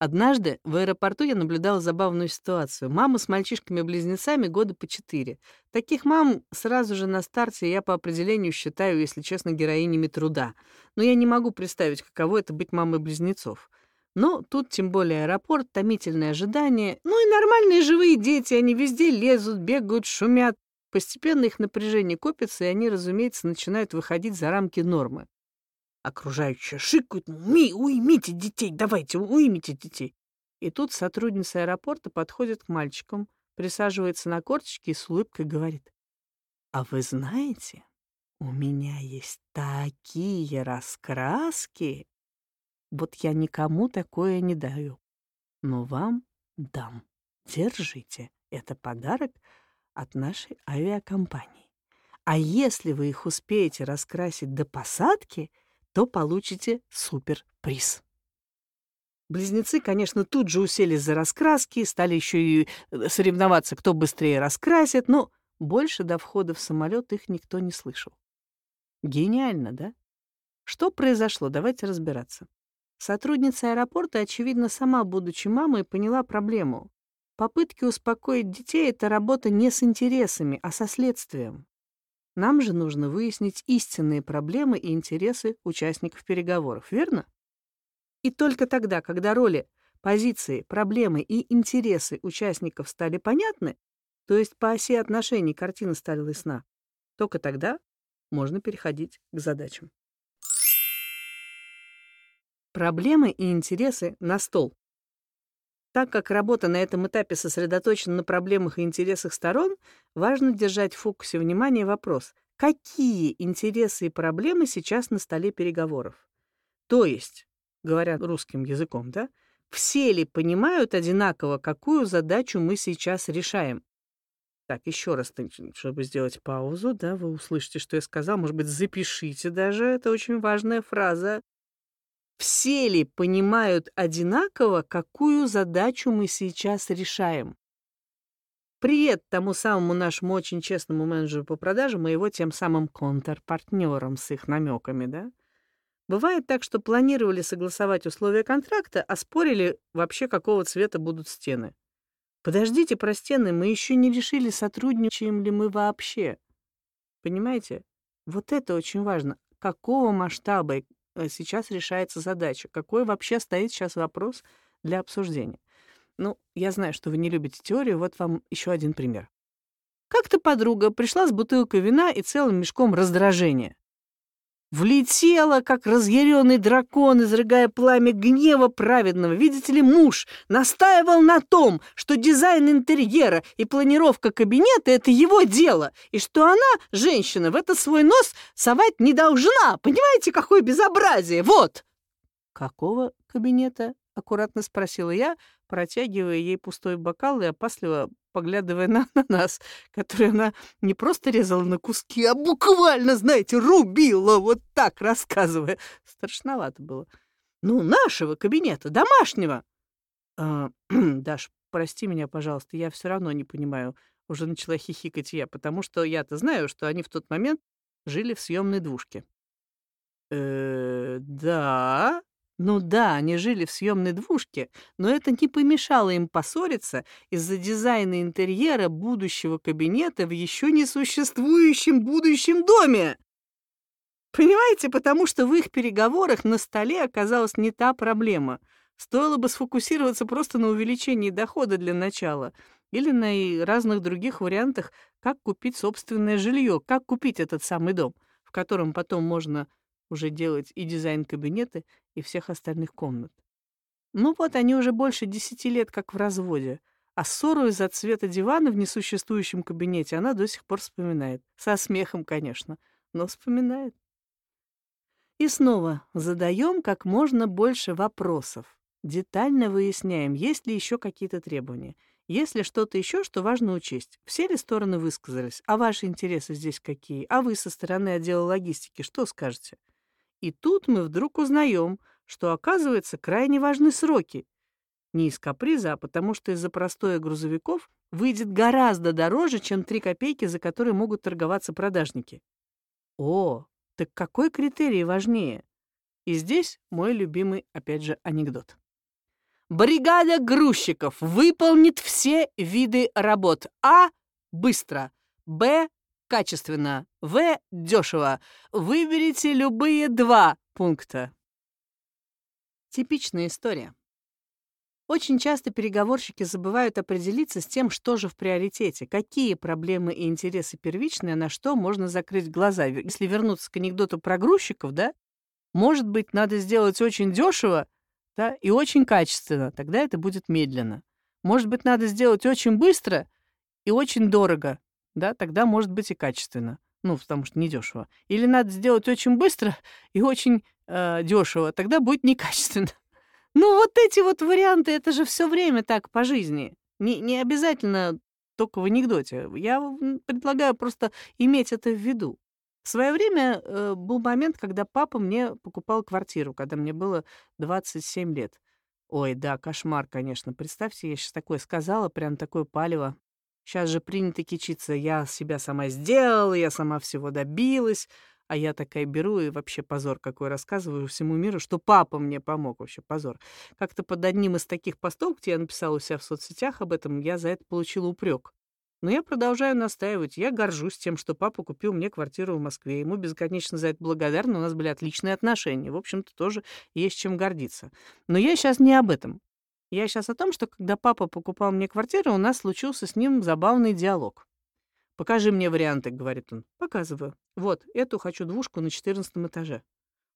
Однажды в аэропорту я наблюдала забавную ситуацию. Мама с мальчишками-близнецами года по четыре. Таких мам сразу же на старте я по определению считаю, если честно, героинями труда. Но я не могу представить, каково это быть мамой-близнецов. Но тут тем более аэропорт, томительное ожидание. Ну и нормальные живые дети, они везде лезут, бегают, шумят. Постепенно их напряжение копится, и они, разумеется, начинают выходить за рамки нормы. Окружающие шикают, Ми, уймите детей, давайте, уймите детей. И тут сотрудница аэропорта подходит к мальчикам, присаживается на корточки и с улыбкой говорит. «А вы знаете, у меня есть такие раскраски. Вот я никому такое не даю, но вам дам. Держите, это подарок от нашей авиакомпании. А если вы их успеете раскрасить до посадки — то получите суперприз. Близнецы, конечно, тут же уселись за раскраски, стали еще и э, соревноваться, кто быстрее раскрасит, но больше до входа в самолет их никто не слышал. Гениально, да? Что произошло? Давайте разбираться. Сотрудница аэропорта, очевидно, сама, будучи мамой, поняла проблему. Попытки успокоить детей — это работа не с интересами, а со следствием. Нам же нужно выяснить истинные проблемы и интересы участников переговоров, верно? И только тогда, когда роли, позиции, проблемы и интересы участников стали понятны, то есть по оси отношений картина стала ясна, только тогда можно переходить к задачам. Проблемы и интересы на стол. Так как работа на этом этапе сосредоточена на проблемах и интересах сторон, важно держать в фокусе внимания вопрос, какие интересы и проблемы сейчас на столе переговоров. То есть, говоря русским языком, да, все ли понимают одинаково, какую задачу мы сейчас решаем? Так, еще раз, чтобы сделать паузу, да, вы услышите, что я сказал, может быть, запишите даже, это очень важная фраза. Все ли понимают одинаково, какую задачу мы сейчас решаем? Привет тому самому нашему очень честному менеджеру по продажам и его тем самым контрпартнерам с их намеками, да? Бывает так, что планировали согласовать условия контракта, а спорили вообще, какого цвета будут стены. Подождите про стены, мы еще не решили, сотрудничаем ли мы вообще. Понимаете? Вот это очень важно. Какого масштаба сейчас решается задача? Какой вообще стоит сейчас вопрос для обсуждения? Ну, я знаю, что вы не любите теорию, вот вам еще один пример. Как-то подруга пришла с бутылкой вина и целым мешком раздражения. Влетела, как разъяренный дракон, изрыгая пламя гнева праведного. Видите ли, муж настаивал на том, что дизайн интерьера и планировка кабинета — это его дело, и что она, женщина, в это свой нос совать не должна. Понимаете, какое безобразие? Вот! Какого кабинета? — аккуратно спросила я, протягивая ей пустой бокал и опасливо поглядывая на нас, который она не просто резала на куски, а буквально, знаете, рубила, вот так рассказывая. Страшновато было. Ну, нашего кабинета, домашнего. А, <clears throat> Даш, прости меня, пожалуйста, я все равно не понимаю. Уже начала хихикать я, потому что я-то знаю, что они в тот момент жили в съемной двушке. Э, да, ну да, они жили в съемной двушке, но это не помешало им поссориться из-за дизайна интерьера будущего кабинета в еще не существующем будущем доме. Понимаете, потому что в их переговорах на столе оказалась не та проблема. Стоило бы сфокусироваться просто на увеличении дохода для начала или на разных других вариантах, как купить собственное жилье, как купить этот самый дом, в котором потом можно уже делать и дизайн кабинета, и всех остальных комнат. Ну вот они уже больше десяти лет как в разводе, а ссору из-за цвета дивана в несуществующем кабинете она до сих пор вспоминает. Со смехом, конечно, но вспоминает. И снова задаем как можно больше вопросов. Детально выясняем, есть ли еще какие-то требования. Есть ли что-то еще, что важно учесть? Все ли стороны высказались? А ваши интересы здесь какие? А вы со стороны отдела логистики что скажете? И тут мы вдруг узнаем, что, оказывается, крайне важны сроки. Не из каприза, а потому что из-за простоя грузовиков выйдет гораздо дороже, чем 3 копейки, за которые могут торговаться продажники. О, так какой критерий важнее? И здесь мой любимый, опять же, анекдот. Бригада грузчиков выполнит все виды работ. А. Быстро. Б качественно, В – дешево. Выберите любые два пункта. Типичная история. Очень часто переговорщики забывают определиться с тем, что же в приоритете, какие проблемы и интересы первичные, на что можно закрыть глаза. Если вернуться к анекдоту про грузчиков, да, может быть, надо сделать очень дешево да, и очень качественно, тогда это будет медленно. Может быть, надо сделать очень быстро и очень дорого, да, тогда может быть и качественно. Ну, потому что недешево. Или надо сделать очень быстро и очень э, дешево, тогда будет некачественно. <laughs> Ну, вот эти вот варианты, это же все время так по жизни. Не, не обязательно только в анекдоте. Я предлагаю просто иметь это в виду. В свое время э, был момент, когда папа мне покупал квартиру, когда мне было 27 лет. Ой, да, кошмар, конечно. Представьте, я сейчас такое сказала, прям такое палево. Сейчас же принято кичиться, я себя сама сделала, я сама всего добилась, а я такая беру и вообще позор какой рассказываю всему миру, что папа мне помог, вообще позор. Как-то под одним из таких постов, где я написала у себя в соцсетях об этом, я за это получила упрек. Но я продолжаю настаивать. Я горжусь тем, что папа купил мне квартиру в Москве. Ему безгранично за это благодарна. У нас были отличные отношения. В общем-то, тоже есть чем гордиться. Но я сейчас не об этом. Я сейчас о том, что когда папа покупал мне квартиру, у нас случился с ним забавный диалог. «Покажи мне варианты», — говорит он. «Показываю. Вот, эту хочу двушку на четырнадцатом этаже».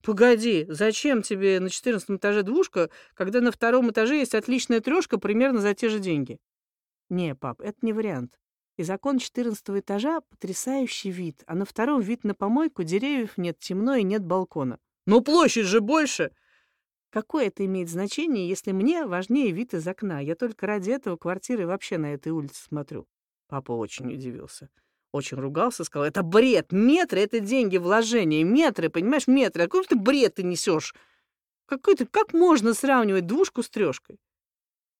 «Погоди, зачем тебе на четырнадцатом этаже двушка, когда на втором этаже есть отличная трешка примерно за те же деньги?» «Не, пап, это не вариант. Из окон четырнадцатого этажа потрясающий вид, а на втором вид на помойку, деревьев нет, темно и нет балкона». «Но площадь же больше!» Какое это имеет значение, если мне важнее вид из окна? Я только ради этого квартиры вообще на этой улице смотрю. Папа очень удивился. Очень ругался, сказал, это бред, метры — это деньги, вложения, метры, понимаешь, метры, какой ты бред ты несешь? Какой-то, как можно сравнивать двушку с трешкой?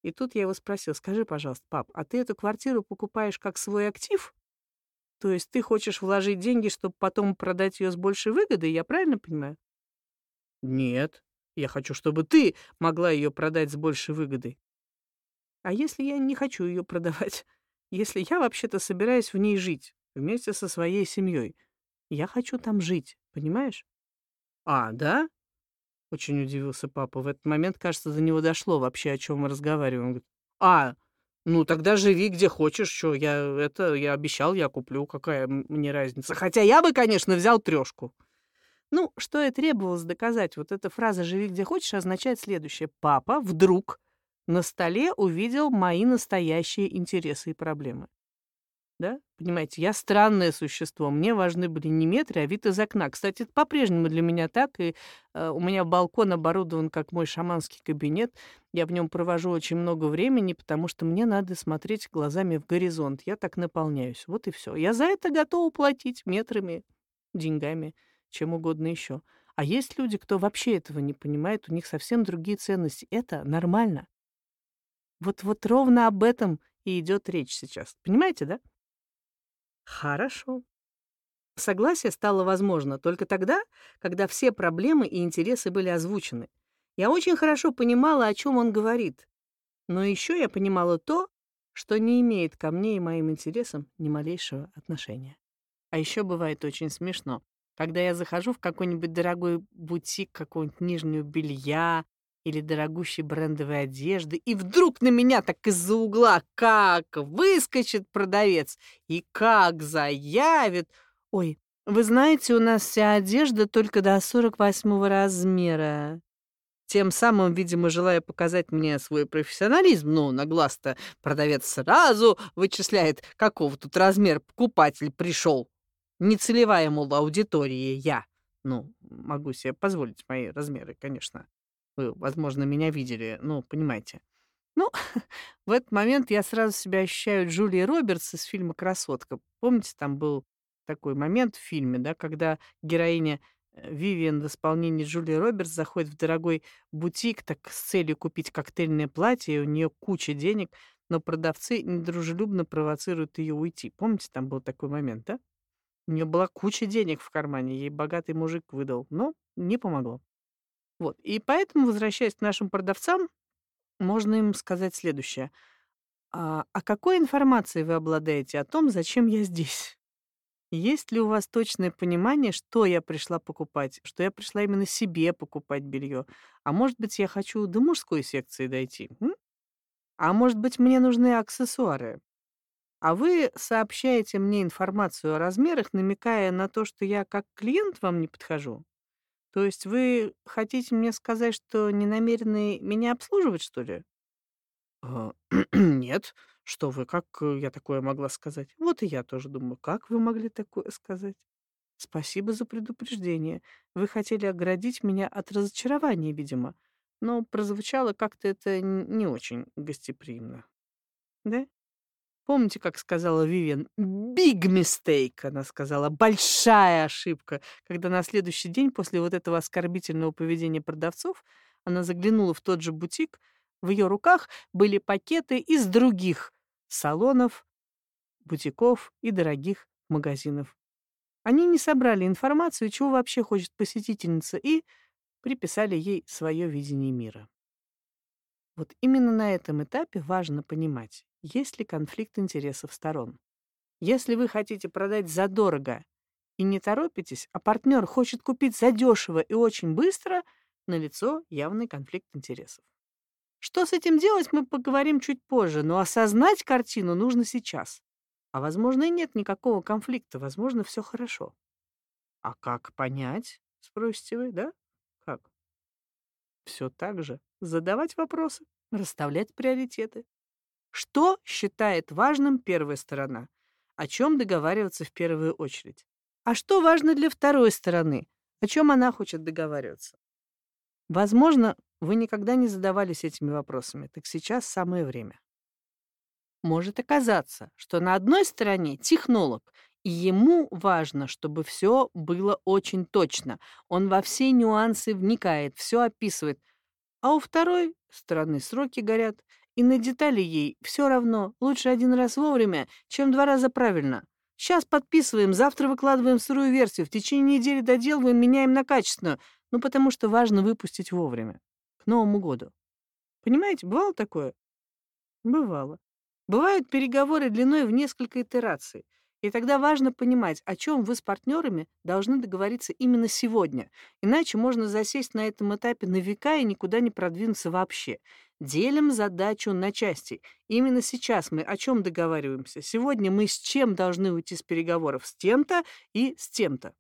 И тут я его спросил, скажи, пожалуйста, пап, а ты эту квартиру покупаешь как свой актив? То есть ты хочешь вложить деньги, чтобы потом продать ее с большей выгодой, я правильно понимаю? Нет, я хочу, чтобы ты могла ее продать с большей выгодой. А если я не хочу ее продавать? <laughs> Если я вообще-то собираюсь в ней жить вместе со своей семьей, я хочу там жить, понимаешь? А, да? Очень удивился папа. В этот момент, кажется, до него дошло вообще, о чем мы разговариваем. Он говорит, а, ну тогда живи где хочешь, что я это я обещал, я куплю, какая мне разница. Хотя я бы, конечно, взял трешку. Ну, что и требовалось доказать. Вот эта фраза «живи где хочешь» означает следующее. Папа вдруг на столе увидел мои настоящие интересы и проблемы. Да? Понимаете, я странное существо. Мне важны были не метры, а вид из окна. Кстати, это по-прежнему для меня так. И э, у меня балкон оборудован как мой шаманский кабинет. Я в нем провожу очень много времени, потому что мне надо смотреть глазами в горизонт. Я так наполняюсь. Вот и все. Я за это готова платить метрами, деньгами, чем угодно еще. А есть люди, кто вообще этого не понимает, у них совсем другие ценности. Это нормально. Вот, вот ровно об этом и идет речь сейчас. Понимаете, да? Хорошо. Согласие стало возможно только тогда, когда все проблемы и интересы были озвучены. Я очень хорошо понимала, о чем он говорит. Но еще я понимала то, что не имеет ко мне и моим интересам ни малейшего отношения. А еще бывает очень смешно, когда я захожу в какой-нибудь дорогой бутик какого-нибудь нижнего белья или дорогущей брендовой одежды, и вдруг на меня так из-за угла как выскочит продавец и как заявит. Ой, вы знаете, у нас вся одежда только до 48 размера. Тем самым, видимо, желая показать мне свой профессионализм, ну, на глаз-то продавец сразу вычисляет, какого тут размер покупатель пришел. Нецелевая, мол, аудитория я. Ну, могу себе позволить мои размеры, конечно. Вы, возможно, меня видели, ну, понимаете. Ну, <laughs> в этот момент я сразу себя ощущаю Джулией Робертс из фильма «Красотка». Помните, там был такой момент в фильме, да, когда героиня э, Вивиан в исполнении Джулии Робертс заходит в дорогой бутик так с целью купить коктейльное платье, и у нее куча денег, но продавцы недружелюбно провоцируют ее уйти. Помните, там был такой момент, да? У нее была куча денег в кармане, ей богатый мужик выдал, но не помогло. Вот. И поэтому, возвращаясь к нашим продавцам, можно им сказать следующее. А, а какой информацией вы обладаете о том, зачем я здесь? Есть ли у вас точное понимание, что я пришла покупать? Что я пришла именно себе покупать белье? А может быть, я хочу до мужской секции дойти? М? А может быть, мне нужны аксессуары? А вы сообщаете мне информацию о размерах, намекая на то, что я как клиент вам не подхожу? То есть вы хотите мне сказать, что не намерены меня обслуживать, что ли? А, <clears throat> нет. Что вы, как э, я такое могла сказать? Вот и я тоже думаю, как вы могли такое сказать? Спасибо за предупреждение. Вы хотели оградить меня от разочарования, видимо. Но прозвучало как-то это не очень гостеприимно. Да? Помните, как сказала Вивиан? «Big mistake», она сказала, «большая ошибка», когда на следующий день после вот этого оскорбительного поведения продавцов она заглянула в тот же бутик, в ее руках были пакеты из других салонов, бутиков и дорогих магазинов. Они не собрали информацию, чего вообще хочет посетительница, и приписали ей свое видение мира. Вот именно на этом этапе важно понимать, есть ли конфликт интересов сторон. Если вы хотите продать задорого и не торопитесь, а партнер хочет купить задешево и очень быстро, налицо явный конфликт интересов. Что с этим делать, мы поговорим чуть позже, но осознать картину нужно сейчас. А возможно и нет никакого конфликта, возможно, все хорошо. А как понять, спросите вы, да? Как? Все так же. Задавать вопросы, расставлять приоритеты. Что считает важным первая сторона? О чем договариваться в первую очередь? А что важно для второй стороны? О чем она хочет договариваться? Возможно, вы никогда не задавались этими вопросами, так сейчас самое время. Может оказаться, что на одной стороне технолог И ему важно, чтобы все было очень точно. Он во все нюансы вникает, все описывает. А у второй стороны сроки горят, и на детали ей все равно. Лучше один раз вовремя, чем два раза правильно. Сейчас подписываем, завтра выкладываем сырую версию, в течение недели доделываем, меняем на качественную. Ну, потому что важно выпустить вовремя, к Новому году. Понимаете, бывало такое? Бывало. Бывают переговоры длиной в несколько итераций. И тогда важно понимать, о чем вы с партнерами должны договориться именно сегодня. Иначе можно засесть на этом этапе на века и никуда не продвинуться вообще. Делим задачу на части. Именно сейчас мы о чем договариваемся. Сегодня мы с чем должны уйти с переговоров? С тем-то и с тем-то.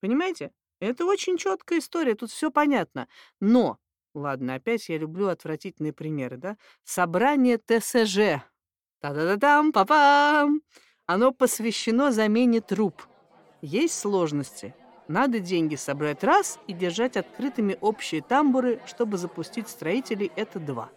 Понимаете? Это очень четкая история, тут все понятно. Но, ладно, опять я люблю отвратительные примеры, да? Собрание ТСЖ. Та-да-да-дам, па-пам! Оно посвящено замене труб. Есть сложности. Надо деньги собрать раз и держать открытыми общие тамбуры, чтобы запустить строителей, это два.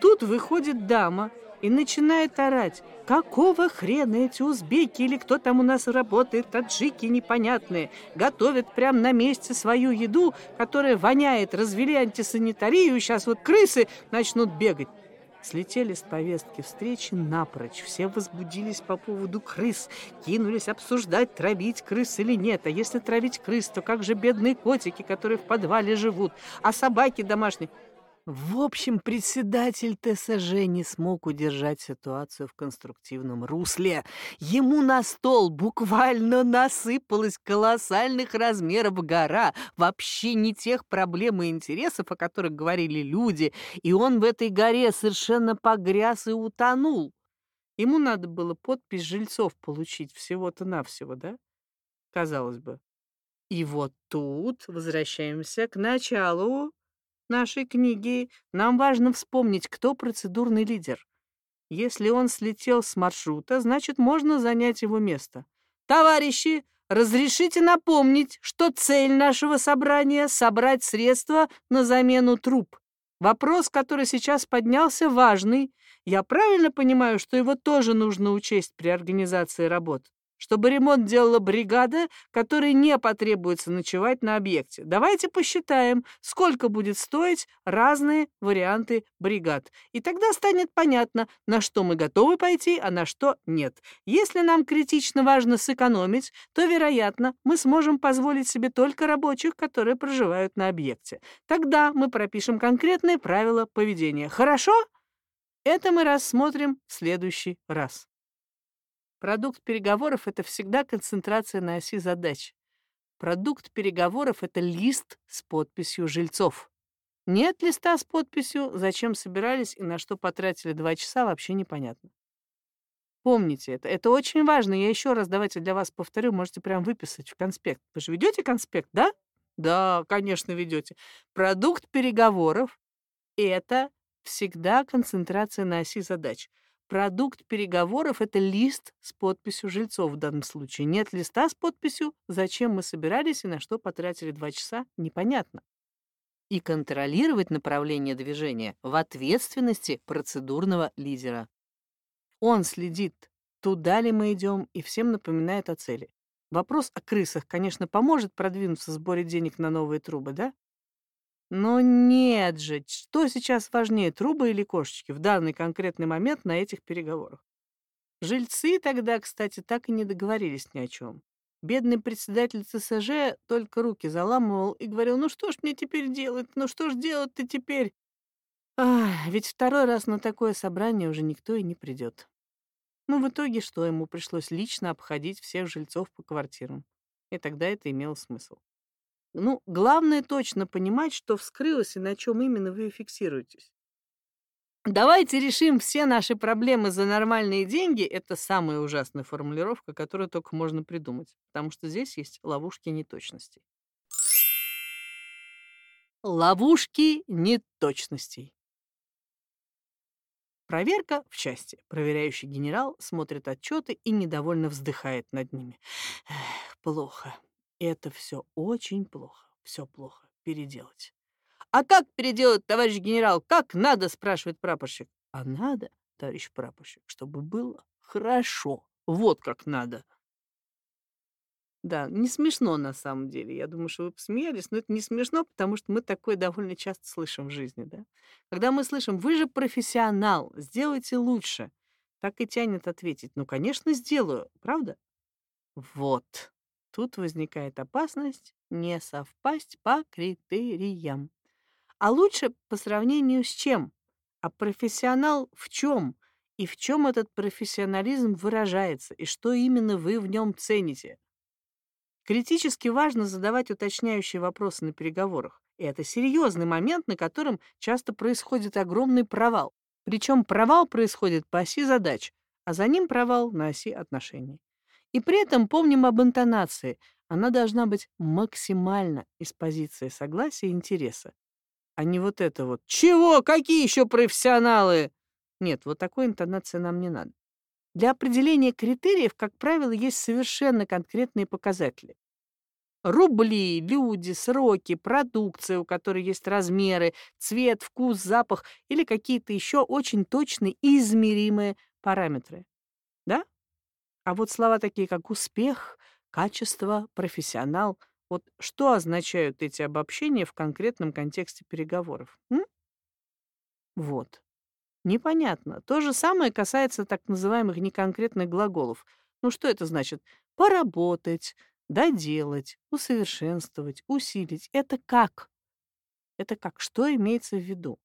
Тут выходит дама и начинает орать. Какого хрена эти узбеки или кто там у нас работает, таджики непонятные, готовят прямо на месте свою еду, которая воняет, развели антисанитарию, сейчас вот крысы начнут бегать. Слетели с повестки встречи напрочь. Все возбудились по поводу крыс. Кинулись обсуждать, травить крыс или нет. А если травить крыс, то как же бедные котики, которые в подвале живут? А собаки домашние? В общем, председатель ТСЖ не смог удержать ситуацию в конструктивном русле. Ему на стол буквально насыпалась колоссальных размеров гора, вообще не тех проблем и интересов, о которых говорили люди, и он в этой горе совершенно погряз и утонул. Ему надо было подпись жильцов получить всего-то навсего, да? Казалось бы. И вот тут возвращаемся к началу нашей книги нам важно вспомнить, кто процедурный лидер. Если он слетел с маршрута, значит, можно занять его место. Товарищи, разрешите напомнить, что цель нашего собрания — собрать средства на замену труб. Вопрос, который сейчас поднялся, важный. Я правильно понимаю, что его тоже нужно учесть при организации работ? Чтобы ремонт делала бригада, которой не потребуется ночевать на объекте. Давайте посчитаем, сколько будет стоить разные варианты бригад. И тогда станет понятно, на что мы готовы пойти, а на что нет. Если нам критично важно сэкономить, то, вероятно, мы сможем позволить себе только рабочих, которые проживают на объекте. Тогда мы пропишем конкретные правила поведения. Хорошо? Это мы рассмотрим в следующий раз. Продукт переговоров — это всегда концентрация на оси задач. Продукт переговоров — это лист с подписью жильцов. Нет листа с подписью, зачем собирались и на что потратили два часа, вообще непонятно. Помните это. Это очень важно. Я еще раз давайте для вас повторю, можете прям выписать в конспект. Вы же ведете конспект, да? Да, конечно, ведете. Продукт переговоров — это всегда концентрация на оси задач. Продукт переговоров — это лист с подписью жильцов в данном случае. Нет листа с подписью, зачем мы собирались и на что потратили два часа, непонятно. И контролировать направление движения в ответственности процедурного лидера. Он следит, туда ли мы идем, и всем напоминает о цели. Вопрос о крысах, конечно, поможет продвинуться в сборе денег на новые трубы, да? Но нет же, что сейчас важнее, трубы или кошечки в данный конкретный момент на этих переговорах? Жильцы тогда, кстати, так и не договорились ни о чем. Бедный председатель ЦСЖ только руки заламывал и говорил, ну что ж мне теперь делать, ну что ж делать-то теперь? Ах, ведь второй раз на такое собрание уже никто и не придет. Ну, в итоге что, ему пришлось лично обходить всех жильцов по квартирам. И тогда это имело смысл. Ну, главное точно понимать, что вскрылось и на чем именно вы фиксируетесь. Давайте решим все наши проблемы за нормальные деньги. Это самая ужасная формулировка, которую только можно придумать, потому что здесь есть ловушки неточностей. Ловушки неточностей. Проверка в части. Проверяющий генерал смотрит отчеты и недовольно вздыхает над ними. Эх, плохо. Это все очень плохо. Все плохо. Переделать. «А как переделать, товарищ генерал? Как надо?» — спрашивает прапорщик. «А надо, товарищ прапорщик, чтобы было хорошо. Вот как надо». Да, не смешно на самом деле. Я думаю, что вы посмеялись, но это не смешно, потому что мы такое довольно часто слышим в жизни, да? Когда мы слышим, вы же профессионал, сделайте лучше, так и тянет ответить, ну, конечно, сделаю, правда? Вот. Тут возникает опасность не совпасть по критериям. А лучше по сравнению с чем? А профессионал в чем? И в чем этот профессионализм выражается? И что именно вы в нем цените? Критически важно задавать уточняющие вопросы на переговорах. И это серьезный момент, на котором часто происходит огромный провал. Причем провал происходит по оси задач, а за ним провал на оси отношений. И при этом помним об интонации. Она должна быть максимально из позиции согласия и интереса, а не вот это вот «Чего? Какие еще профессионалы?» Нет, вот такой интонации нам не надо. Для определения критериев, как правило, есть совершенно конкретные показатели. Рубли, люди, сроки, продукция, у которой есть размеры, цвет, вкус, запах или какие-то еще очень точные и измеримые параметры. А вот слова такие, как успех, качество, профессионал, вот что означают эти обобщения в конкретном контексте переговоров? М? Вот. Непонятно. То же самое касается так называемых неконкретных глаголов. Ну что это значит? Поработать, доделать, усовершенствовать, усилить. Это как? Это как? Что имеется в виду?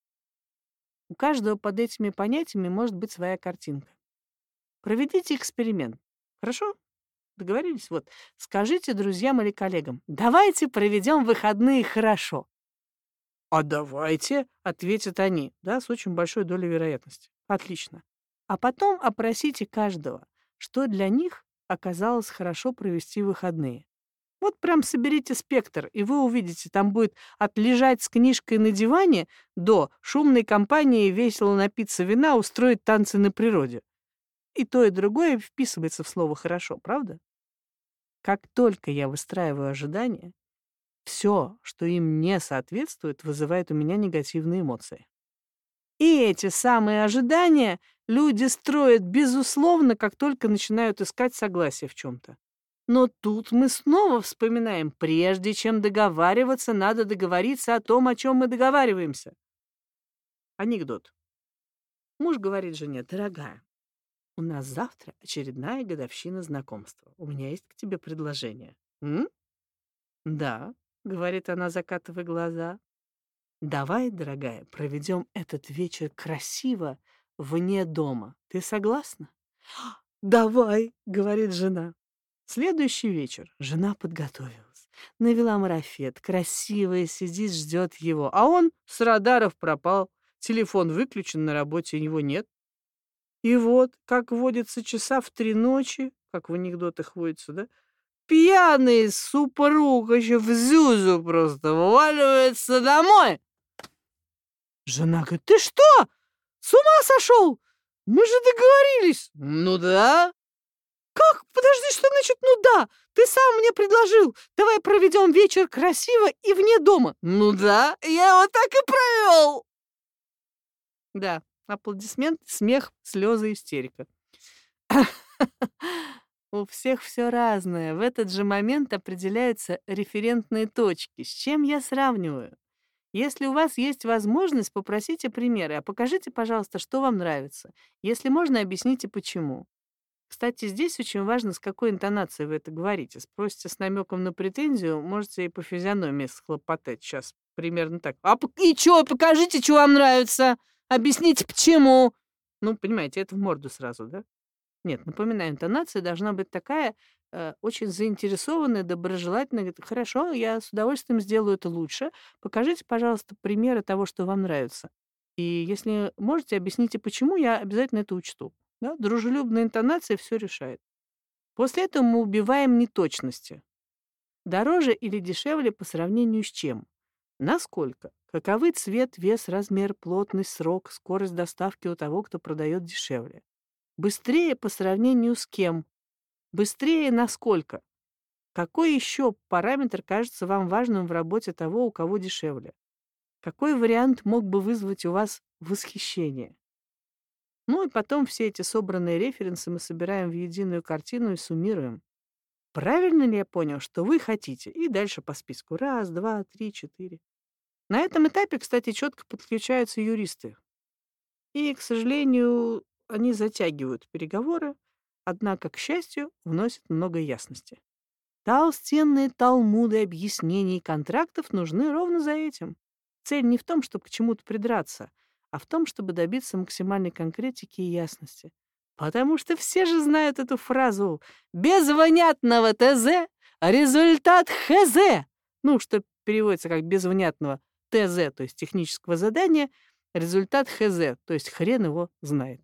У каждого под этими понятиями может быть своя картинка. Проведите эксперимент. Хорошо? Договорились? Вот. Скажите друзьям или коллегам, давайте проведем выходные хорошо. «А давайте», — ответят они, да, с очень большой долей вероятности. Отлично. А потом опросите каждого, что для них оказалось хорошо провести выходные. Вот прям соберите спектр, и вы увидите, там будет от лежать с книжкой на диване до шумной компании весело напиться вина, устроить танцы на природе. И то, и другое вписывается в слово «хорошо», правда? Как только я выстраиваю ожидания, все, что им не соответствует, вызывает у меня негативные эмоции. И эти самые ожидания люди строят, безусловно, как только начинают искать согласие в чем-то. Но тут мы снова вспоминаем, прежде чем договариваться, надо договориться о том, о чем мы договариваемся. Анекдот. Муж говорит жене, дорогая, у нас завтра очередная годовщина знакомства. У меня есть к тебе предложение. М? Да, — говорит она, закатывая глаза. «Давай, дорогая, проведем этот вечер красиво, вне дома. Ты согласна?» <gasps> «Давай», — говорит жена. Следующий вечер жена подготовилась. Навела марафет, красивая, сидит, ждет его. А он с радаров пропал. Телефон выключен, на работе его нет. И вот, как водится часа в три ночи, как в анекдотах водится, да, пьяный супруг еще в зюзу просто вываливается домой. Жена говорит, ты что, с ума сошел? Мы же договорились. Ну да. Как? Подожди, что значит ну да? Ты сам мне предложил. Давай проведем вечер красиво и вне дома. Ну да, я его так и провел. Да, аплодисмент, смех, слезы, истерика. У всех все разное. В этот же момент определяются референтные точки. С чем я сравниваю? Если у вас есть возможность, попросите примеры, а покажите, пожалуйста, что вам нравится. Если можно, объясните, почему. Кстати, здесь очень важно, с какой интонацией вы это говорите. Спросите с намеком на претензию, можете и по физиономии схлопотать. Сейчас примерно так. А и чё, покажите, что вам нравится. Объясните, почему. Ну, понимаете, это в морду сразу, да? Нет, напоминаю, интонация должна быть такая, э, очень заинтересованная, доброжелательная. Говорит, хорошо, я с удовольствием сделаю это лучше. Покажите, пожалуйста, примеры того, что вам нравится. И если можете, объясните, почему, я обязательно это учту. Да? Дружелюбная интонация все решает. После этого мы убиваем неточности. Дороже или дешевле по сравнению с чем? Насколько? Каковы цвет, вес, размер, плотность, срок, скорость доставки у того, кто продает дешевле? Быстрее по сравнению с кем? Быстрее насколько? Какой еще параметр кажется вам важным в работе того, у кого дешевле? Какой вариант мог бы вызвать у вас восхищение? Ну и потом все эти собранные референсы мы собираем в единую картину и суммируем. правильно ли я понял, что вы хотите? И дальше по списку. Раз, два, три, четыре. На этом этапе, кстати, четко подключаются юристы. И, к сожалению, они затягивают переговоры, однако, к счастью, вносят много ясности. Толстенные талмуды объяснений контрактов нужны ровно за этим. Цель не в том, чтобы к чему-то придраться, а в том, чтобы добиться максимальной конкретики и ясности. Потому что все же знают эту фразу «без внятного ТЗ результат ХЗ», ну, что переводится как «без внятного ТЗ», то есть технического задания, результат ХЗ, то есть хрен его знает.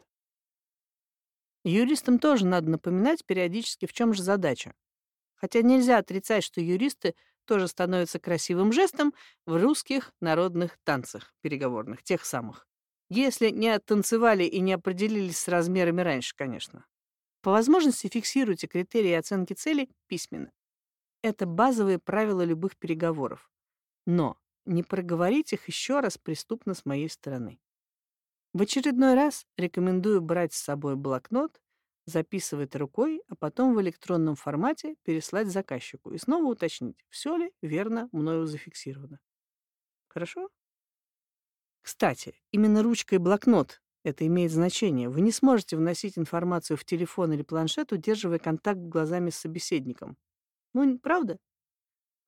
Юристам тоже надо напоминать периодически, в чем же задача. Хотя нельзя отрицать, что юристы тоже становятся красивым жестом в русских народных танцах переговорных, тех самых. Если не оттанцевали и не определились с размерами раньше, конечно. По возможности фиксируйте критерии оценки целей письменно. Это базовые правила любых переговоров. Но не проговорить их еще раз преступно с моей стороны. В очередной раз рекомендую брать с собой блокнот, записывать рукой, а потом в электронном формате переслать заказчику и снова уточнить, все ли верно мною зафиксировано. Хорошо? Кстати, именно ручка и блокнот это имеет значение. Вы не сможете вносить информацию в телефон или планшет, удерживая контакт глазами с собеседником. Ну, правда?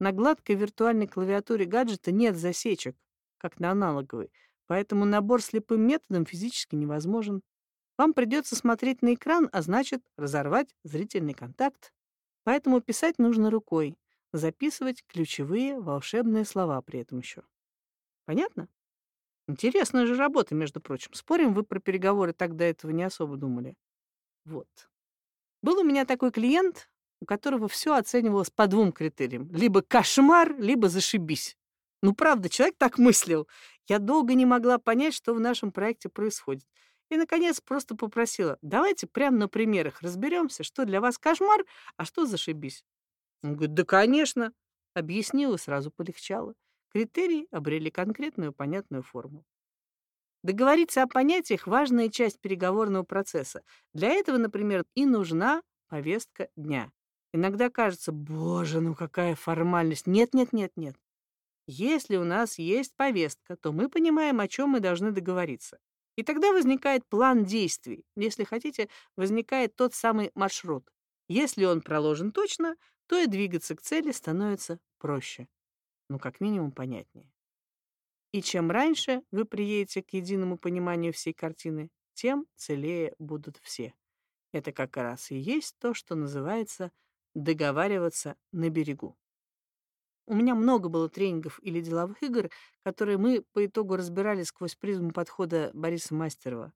На гладкой виртуальной клавиатуре гаджета нет засечек, как на аналоговой, поэтому набор слепым методом физически невозможен. Вам придется смотреть на экран, а значит, разорвать зрительный контакт. Поэтому писать нужно рукой, записывать ключевые волшебные слова при этом еще. Понятно? Интересная же работа, между прочим. Спорим, вы про переговоры до этого не особо думали. Вот. Был у меня такой клиент, у которого все оценивалось по двум критериям. Либо кошмар, либо зашибись. Ну, правда, человек так мыслил. Я долго не могла понять, что в нашем проекте происходит. И, наконец, просто попросила, давайте прямо на примерах разберемся, что для вас кошмар, а что зашибись. Он говорит, да, конечно. Объяснила, сразу полегчало. Критерии обрели конкретную понятную форму. Договориться о понятиях – важная часть переговорного процесса. Для этого, например, и нужна повестка дня. Иногда кажется, боже, ну какая формальность. Нет, нет, нет, нет. Если у нас есть повестка, то мы понимаем, о чем мы должны договориться. И тогда возникает план действий. Если хотите, возникает тот самый маршрут. Если он проложен точно, то и двигаться к цели становится проще. Ну, как минимум, понятнее. И чем раньше вы приедете к единому пониманию всей картины, тем целее будут все. Это как раз и есть то, что называется договариваться на берегу. У меня много было тренингов или деловых игр, которые мы по итогу разбирали сквозь призму подхода Бориса Мастерова.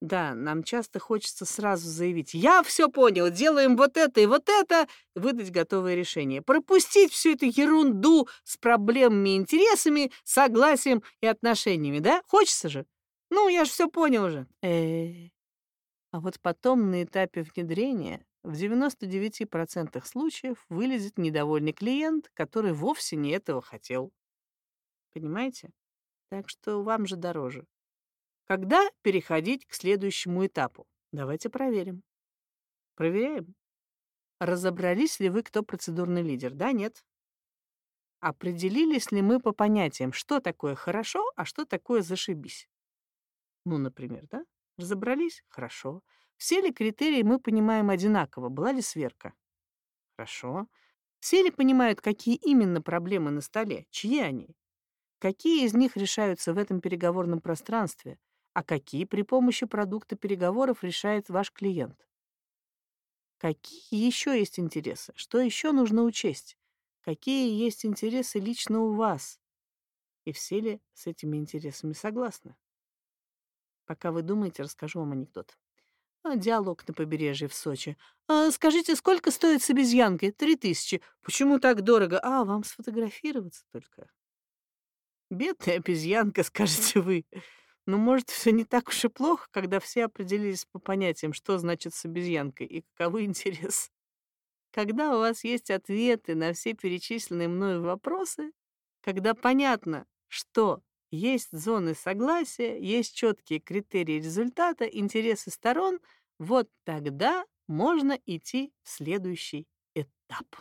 Да, нам часто хочется сразу заявить «Я все понял, делаем вот это и вот это», выдать готовое решение. Пропустить всю эту ерунду с проблемами, интересами, согласием и отношениями, да? Хочется же? Ну, я же все понял уже. Э -э -э. А вот потом на этапе внедрения в 99% случаев вылезет недовольный клиент, который вовсе не этого хотел. Понимаете? Так что вам же дороже. Когда переходить к следующему этапу? Давайте проверим. Проверяем. Разобрались ли вы, кто процедурный лидер? Да, нет? Определились ли мы по понятиям, что такое хорошо, а что такое зашибись? Ну, например, да? Разобрались? Хорошо. Все ли критерии мы понимаем одинаково? Была ли сверка? Хорошо. Все ли понимают, какие именно проблемы на столе? Чьи они? Какие из них решаются в этом переговорном пространстве, а какие при помощи продукта переговоров решает ваш клиент? Какие еще есть интересы? Что еще нужно учесть? Какие есть интересы лично у вас? И все ли с этими интересами согласны? Пока вы думаете, расскажу вам анекдот. А, диалог на побережье в Сочи. А, «Скажите, сколько стоит с обезьянкой?» «Три тысячи». «Почему так дорого?» «А, вам сфотографироваться только». «Бедная обезьянка», <laughs> — скажете вы. Но, «Ну, может, все не так уж и плохо, когда все определились по понятиям, что значит с обезьянкой и каковы <laughs> интерес. Когда у вас есть ответы на все перечисленные мною вопросы, когда понятно, что есть зоны согласия, есть четкие критерии результата, интересы сторон. Вот тогда можно идти в следующий этап. Тап.